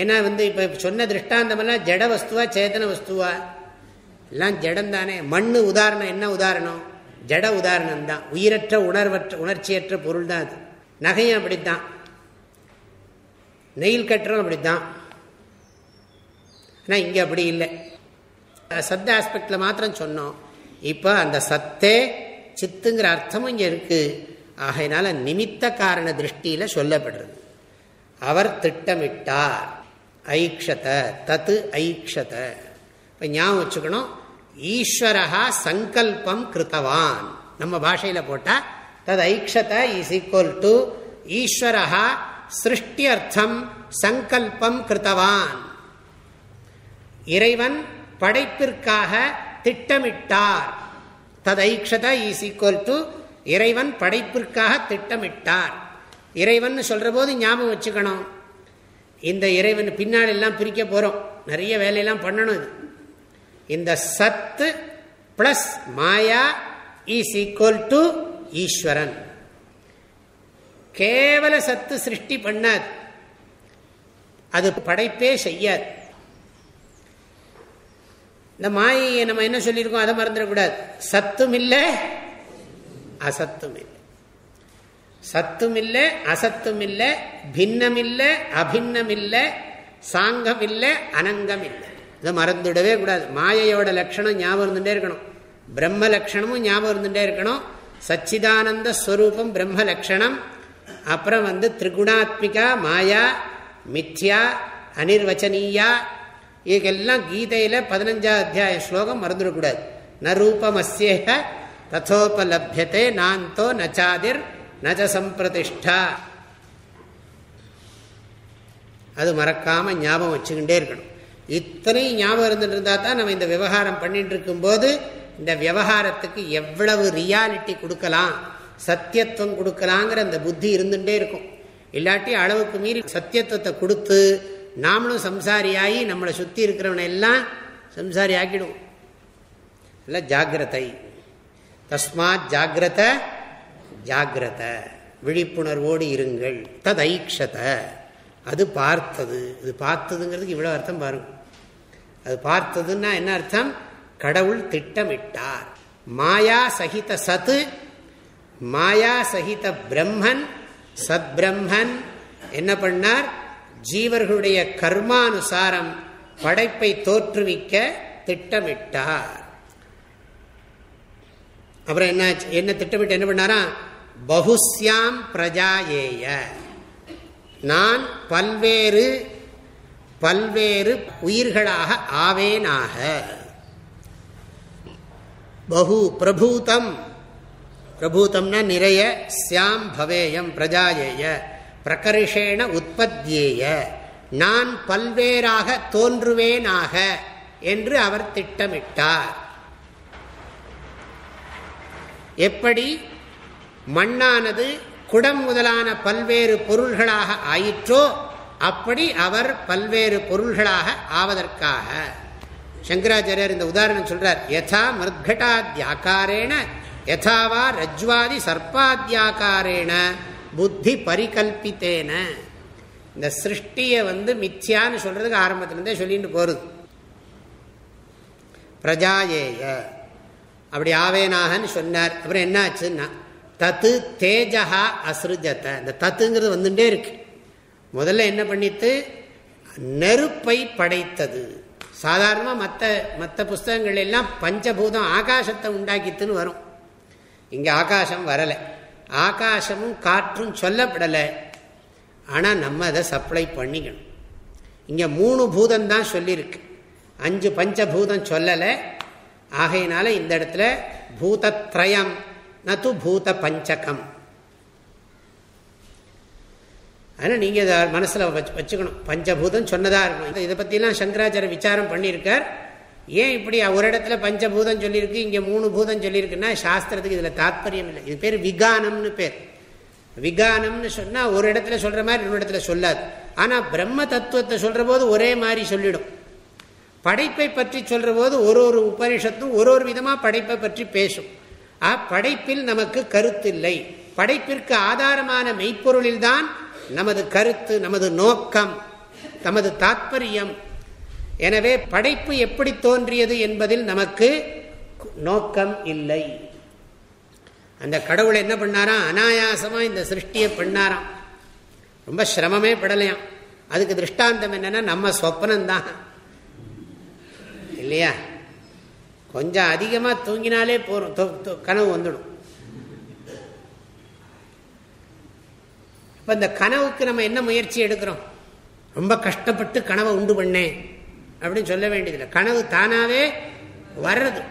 ஏன்னா வந்து இப்போ சொன்ன திருஷ்டாந்தமெல்லாம் ஜட வஸ்துவா சேதன வஸ்துவா. எல்லாம் ஜடம் தானே மண்ணு உதாரணம் என்ன உதாரணம்? ஜட உதாரணம் தான் உயிரற்ற உணர்வற்ற உணர்ச்சியற்ற பொருள் தான் அது. நகையும் அப்படித்தான். நெயில் கட்டுறோம் அப்படித்தான். ஆனால் இங்கே அப்படி இல்லை. சப்த ஆஸ்பெக்டில் மாத்திரம் சொன்னோம். இப்போ அந்த சத்தே சித்துங்கிற அர்த்தமும் இங்கே இருக்குது ஆகையினால நிமித்த காரண திருஷ்டியில் சொல்லப்படுறது. அவர் திட்டமிட்டார். ஐக்ஷத தத்து ஐக்ஷத. இப்போ ஞாபகம் வச்சுக்கணும். ஈஸ்வரகா சங்கல்பம் கிருத்தவான். நம்ம பாஷையில் போட்டால் தது ஐக்ஷத இஸ் ஈக்குவல் டு ஈஸ்வரகா சிருஷ்டி அர்த்தம் சங்கல்பம் கிருத்தவான். இறைவன் படைப்பிற்காக திட்டமிட்டார். ததைக்ஷத இஸ் ஈக்குவல் டு இறைவன் படைப்பிற்காக திட்டமிட்டார். இறைவன் சொல்கிற போது ஞாபகம் வச்சுக்கணும். இந்த இறைவன் பின்னால் எல்லாம் பிரிக்க போகிறோம் நிறைய வேலையெல்லாம் பண்ணணும் இது. இந்த சத்து பிளஸ் மாயா இஸ் ஈக்குவல் டு ஈஸ்வரன். கேவல சத்து சிருஷ்டி பண்ணாது. அது படைப்பே செய்யாது. இந்த மாயையை நம்ம என்ன சொல்லியிருக்கோம் அதை மறந்துடக்கூடாது. சத்தும் இல்லை அசத்தும் இல்லை சத்தும் இல்லை அசத்தும் இல்லை பின்னம் இல்லை அபின்னம் இல்லை சாங்கம் இல்லை அனங்கம் இல்லை இதை மறந்துடவே கூடாது. மாயையோட லட்சணம் ஞாபகம் இருந்துட்டே இருக்கணும். பிரம்ம லட்சணமும் ஞாபகம் இருந்துட்டே இருக்கணும். சச்சிதானந்த ஸ்வரூபம் பிரம்ம லட்சணம். அப்புறம் வந்து திரிகுணாத்மிகா மாயா மித்யா அனிர்வச்சனீயா இதுக்கெல்லாம் கீதையில் பதினஞ்சாவது அத்தியாய ஸ்லோகம் மறந்துடக்கூடாது. ந ரூபமஸ்யேக ததோபலபியத்தை நாந்தோ நச்சாதிர் நஜ சம்பிரதிஷ்டா அது மறக்காம ஞாபகம் வச்சுக்கிட்டே இருக்கணும். இத்தனை ஞாபகம் இருந்துட்டு இருந்தா தான் நம்ம இந்த விவகாரம் பண்ணிட்டு இருக்கும்போது இந்த விவகாரத்துக்கு எவ்வளவு ரியாலிட்டி கொடுக்கலாம் சத்தியத்துவம் கொடுக்கலாங்கிற அந்த புத்தி இருந்துட்டே இருக்கும். இல்லாட்டி அளவுக்கு மீறி சத்தியத்துவத்தை கொடுத்து நாமளும் சம்சாரியாகி நம்மளை சுற்றி இருக்கிறவனை எல்லாம் சம்சாரி ஆக்கிடுவோம். இல்லை ஜாகிரதை. தஸ்மாத் ஜாகிரத ஜாகிரத. விழிப்புணர்வோடு இருங்கள். ததைக்ஷத. அது பார்த்தது. இது பார்த்ததுங்கிறதுக்கு இவ்வளோ அர்த்தம் பாருங்க. அது பார்த்ததுன்னா என்ன அர்த்தம்? கடவுள் திட்டமிட்டார். மாயா சகித சத்து மாயா சகித பிரம்மன் சத் பிரம்மன் என்ன பண்ணார்? ஜீவர்களுடைய கர்மானுசாரம் படைப்பை தோற்றுவிக்க திட்டமிட்டார். அப்புறம் என்ன என்ன திட்டமிட்டு என்ன பண்ணாரா? பகுஸ்யாம் பிரஜாயேய. நான் பல்வேறு பல்வேறு உயிர்களாக ஆவேனாக. பகு பிரபூதம். பிரபூதம்னா நிறைய சியாம் பவேயம் பிரஜாயேய. பிரகர்ஷேண உற்பத்தியேய நான் பல்வேறாக தோன்றுவேனாக என்று அவர் திட்டமிட்டார். எப்படி? மண்ணானது குடம் முதலான பல்வேறு பொருள்களாக ஆயிற்றோ அப்படி அவர் பல்வேறு பொருள்களாக ஆவதற்காக. சங்கராச்சாரியர் இந்த உதாரணம் சொல்றார். யதா மிருத்கட்டாத்தியாக்காரேன யதாவா ரஜ்வாதி சர்ப்பாத்தியாக்காரேன புத்தி பரிகல்பித்தேன. இந்த சிருஷ்டியை வந்து மித்யான்னு சொல்றதுக்கு ஆரம்பத்திலிருந்தே சொல்லிட்டு போறது. பிரஜாயேய. அப்படி ஆவேனாகன்னு சொன்னார். அப்புறம் என்ன ஆச்சுன்னா தத்து தேஜகா அசுஜத்த இந்த தத்துங்கிறது வந்துட்டே இருக்கு. முதல்ல என்ன பண்ணித்து நெருப்பை படைத்தது. சாதாரணமாக மற்ற மற்ற புஸ்தகங்கள் எல்லாம் பஞ்சபூதம் ஆகாசத்தை உண்டாக்கித்துன்னு வரும். இங்கே ஆகாசம் வரலை. ஆகாசமும் காற்றும் சொல்லப்படலை. ஆனால் நம்ம அதை சப்ளை பண்ணிக்கணும். இங்கே மூணு பூதம் தான் சொல்லியிருக்கு அஞ்சு பஞ்சபூதம் சொல்லலை. ஆகையினால இந்த இடத்துல பூதத்ரயம் நது பூத பஞ்சகம் ஆனால் நீங்கள் இதை மனசில் வச்சு வச்சுக்கணும். பஞ்சபூதம் சொன்னதாக இருக்கணும். இதை பற்றிலாம் சங்கராச்சாரிய விசாரம் பண்ணியிருக்கார். ஏன் இப்படி ஒரு இடத்துல பஞ்சபூதம் சொல்லியிருக்கு இங்கே மூணு பூதம் சொல்லியிருக்குன்னா சாஸ்திரத்துக்கு இதில் தாத்பரியம் இல்லை. இது பேர் விகானம்னு பேர். விகானம்னு சொன்னால் ஒரு இடத்துல சொல்கிற மாதிரி இன்னொரு இடத்துல சொல்லாது. ஆனால் பிரம்ம தத்துவத்தை சொல்கிற போது ஒரே மாதிரி சொல்லிடும். படைப்பை பற்றி சொல்கிற போது ஒரு ஒரு உபனிஷத்தும் ஒரு ஒரு விதமாக படைப்பை பற்றி பேசும். ஆ படைப்பில் நமக்கு கருத்தில்லை படைப்பிற்கு ஆதாரமான மெய்ப்பொருளில்தான் நமது கருத்து நமது நோக்கம் நமது தாத்பரியம். எனவே படைப்பு எப்படி தோன்றியது என்பதில் நமக்கு நோக்கம் இல்லை. அந்த கடவுள் என்ன பண்ணாராம் அனாயாசமாக இந்த சிருஷ்டியை பண்ணாராம். ரொம்ப சிரமமே படலையாம். அதுக்கு திருஷ்டாந்தம் என்னன்னா நம்ம சொப்பனம்தான். இல்லையா? கொஞ்சம் அதிகமாக தூங்கினாலே போகிறோம் கனவு வந்துடும். இப்போ இந்த கனவுக்கு நம்ம என்ன முயற்சி எடுக்கிறோம்? ரொம்ப கஷ்டப்பட்டு கனவை உண்டு பண்ணேன். அப்படின்னு சொல்ல வேண்டியதில்லை. கனவு தானாகவே வர்றது.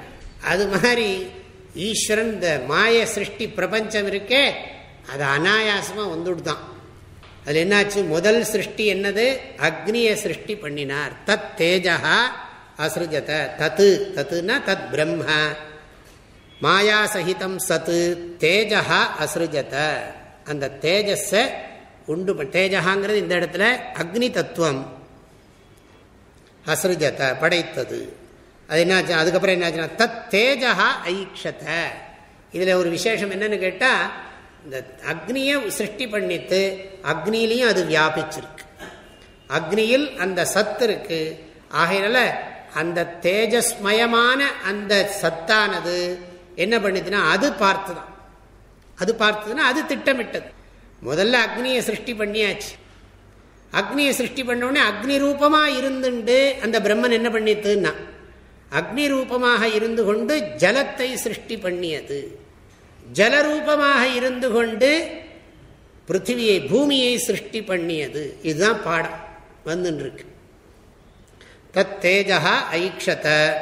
அது மாதிரி ஈஸ்வரன் இந்த மாய சிருஷ்டி பிரபஞ்சம் இருக்கே அது அனாயாசமாக வந்துட்டு தான் அதில் என்னாச்சு? முதல் சிருஷ்டி என்னது? அக்னியை சிருஷ்டி பண்ணினார். தத் தேஜா அசிருஜத தத்து. தத்துனா தத் பிரம்ம. மாயா சகிதம் சத்து. தேஜா அசிருஜத அந்த தேஜஸ உண்டு தேஜகாங்கிறது இந்த இடத்துல அக்னி தத்துவம். அசிருஜத படைத்தது. அது என்னாச்சு? அதுக்கப்புறம் என்னாச்சுன்னா தத் தேஜா ஐக்ஷத. இதில் ஒரு விசேஷம் என்னன்னு கேட்டால் இந்த அக்னியை சிருஷ்டி பண்ணித்து அக்னிலையும் அது வியாபிச்சிருக்கு. அக்னியில் அந்த சத்து இருக்கு. ஆகையினால அந்த தேஜஸ்மயமான அந்த சத்தானது என்ன பண்ணுதுன்னா அது பார்த்துதான். அது பார்த்ததுன்னா அது திட்டமிட்டது. முதல்ல அக்னியை சிருஷ்டி பண்ணியாச்சு. அக்னியை சிருஷ்டி பண்ணோடனே அக்னி ரூபமாக இருந்துண்டு அந்த பிரம்மன் என்ன பண்ணித்துன்னா அக்னி ரூபமாக இருந்து கொண்டு ஜலத்தை சிருஷ்டி பண்ணியது. ஜலரூபமாக இருந்து கொண்டு பிருத்திவியை பூமியை சிருஷ்டி பண்ணியது. இதுதான் பாடம். வந்துருக்கு தத் தேஜா ஐக்ஷத.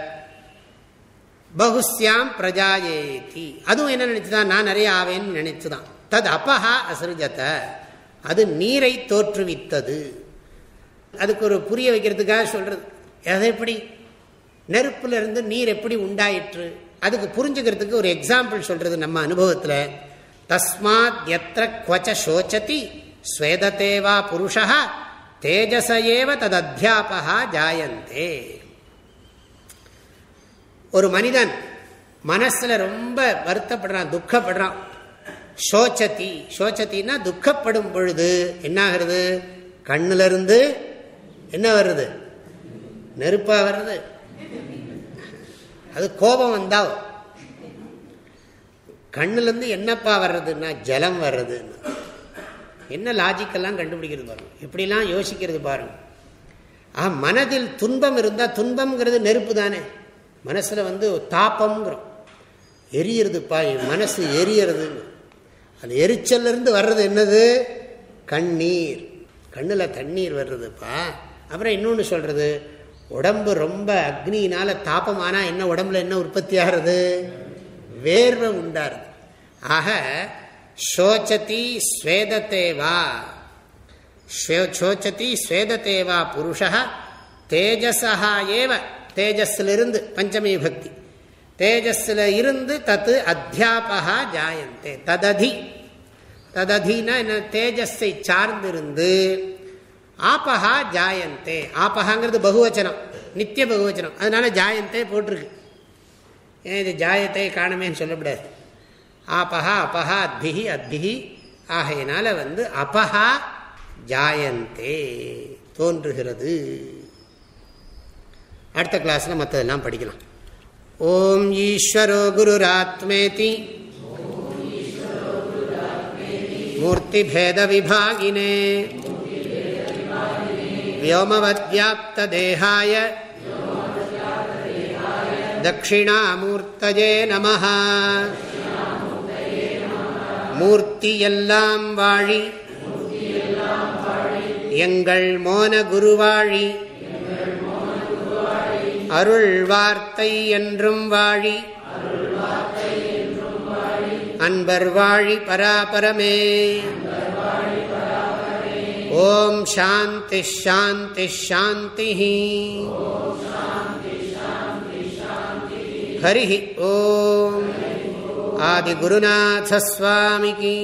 பகுஸ்யாம் பிரஜாயேதி. அதுவும் என்ன நினைச்சுதான்? நான் நிறைய ஆவேன்னு நினைச்சுதான். தத் அப்பஹா அசிருஜத்தை அது நீரை தோற்றுவித்தது. அதுக்கு ஒரு புரிய வைக்கிறதுக்காக சொல்றது. அதை எப்படி? நெருப்புல இருந்து நீர் எப்படி உண்டாயிற்று? அதுக்கு புரிஞ்சுக்கிறதுக்கு ஒரு எக்ஸாம்பிள் சொல்றது நம்ம அனுபவத்தில். தஸ்மாத் எத்த குவச்ச சோச்சதி ஸ்வேதத்தேவா புருஷா தேஜசேவ தது அத்தியாபகா ஜாயந்தே. ஒரு மனிதன் மனசுல ரொம்ப வருத்தப்படுறான் துக்கப்படுறான். சோச்சதி. சோச்சத்தின்னா துக்கப்படும் பொழுது என்ன ஆகிறது கண்ணுல இருந்து என்ன வருது? நெருப்பா வருது. அது கோபம் வந்தா கண்ணுலேருந்து என்னப்பா வர்றதுன்னா ஜலம் வர்றதுன்னு. என்ன லாஜிக்கெல்லாம் கண்டுபிடிக்கிறது பாருங்க. இப்படிலாம் யோசிக்கிறது பாருங்க. ஆ மனதில் துன்பம் இருந்தால் துன்பம்ங்கிறது நெருப்பு தானே. மனசில் வந்து தாப்பம்ங்கிறோம். எரியறதுப்பா என் மனசு எரியறதுன்னு. அந்த எரிச்சல்லேருந்து வர்றது என்னது? கண்ணீர். கண்ணில் தண்ணீர் வர்றதுப்பா. அப்புறம் இன்னொன்று சொல்கிறது உடம்பு ரொம்ப அக்னியினால தாப்பமானா என்ன உடம்புல என்ன உற்பத்தி ஆகிறது? வேர்வை உண்டாருது ஆக சோச்சதி ஸ்வேதத்தேவா சோச்சதி ஸ்வேதத்தேவா புருஷா தேஜசா ஏவ. தேஜஸ்லிருந்து பஞ்சமி பக்தி. தேஜஸ்ல இருந்து தத்து அத்தியாபகா ஜாயந்தே. தததி. தததினா என்ன? தேஜஸை சார்ந்திருந்து ஆபகா ஜாயந்தே. ஆபகாங்கிறது பகுவச்சனம். நித்திய பகுவச்சனம். அதனால ஜாயந்தே போட்டிருக்கு. ஏன் இது ஜாயத்தை காணமேன்னு சொல்லக்கூடாது ஆபகா அபஹா அத்பிஹி அத்பிஹி ஆகையினால வந்து அப்பஹா ஜாயந்தே தோன்றுகிறது. அடுத்த கிளாஸில் மற்றதெல்லாம் படிக்கலாம். ஓம் ஈஸ்வரோ குருராத்மேதி மூர்த்திபேத விபாகினே व्योमवद्व्याप्तदेहाय தட்சிணாமூர்த்தஜே நம மூர்த்தி எல்லாம் வாழி எங்கள் மோன குருவாழி அருள் வார்த்தை என்றும் வாழி அன்பர் வாழி பராபரமே ஓம் சாந்தி ஷாந்தி ஷாந்தி हरिः ॐ आदिगुरुनाथस्वामिकी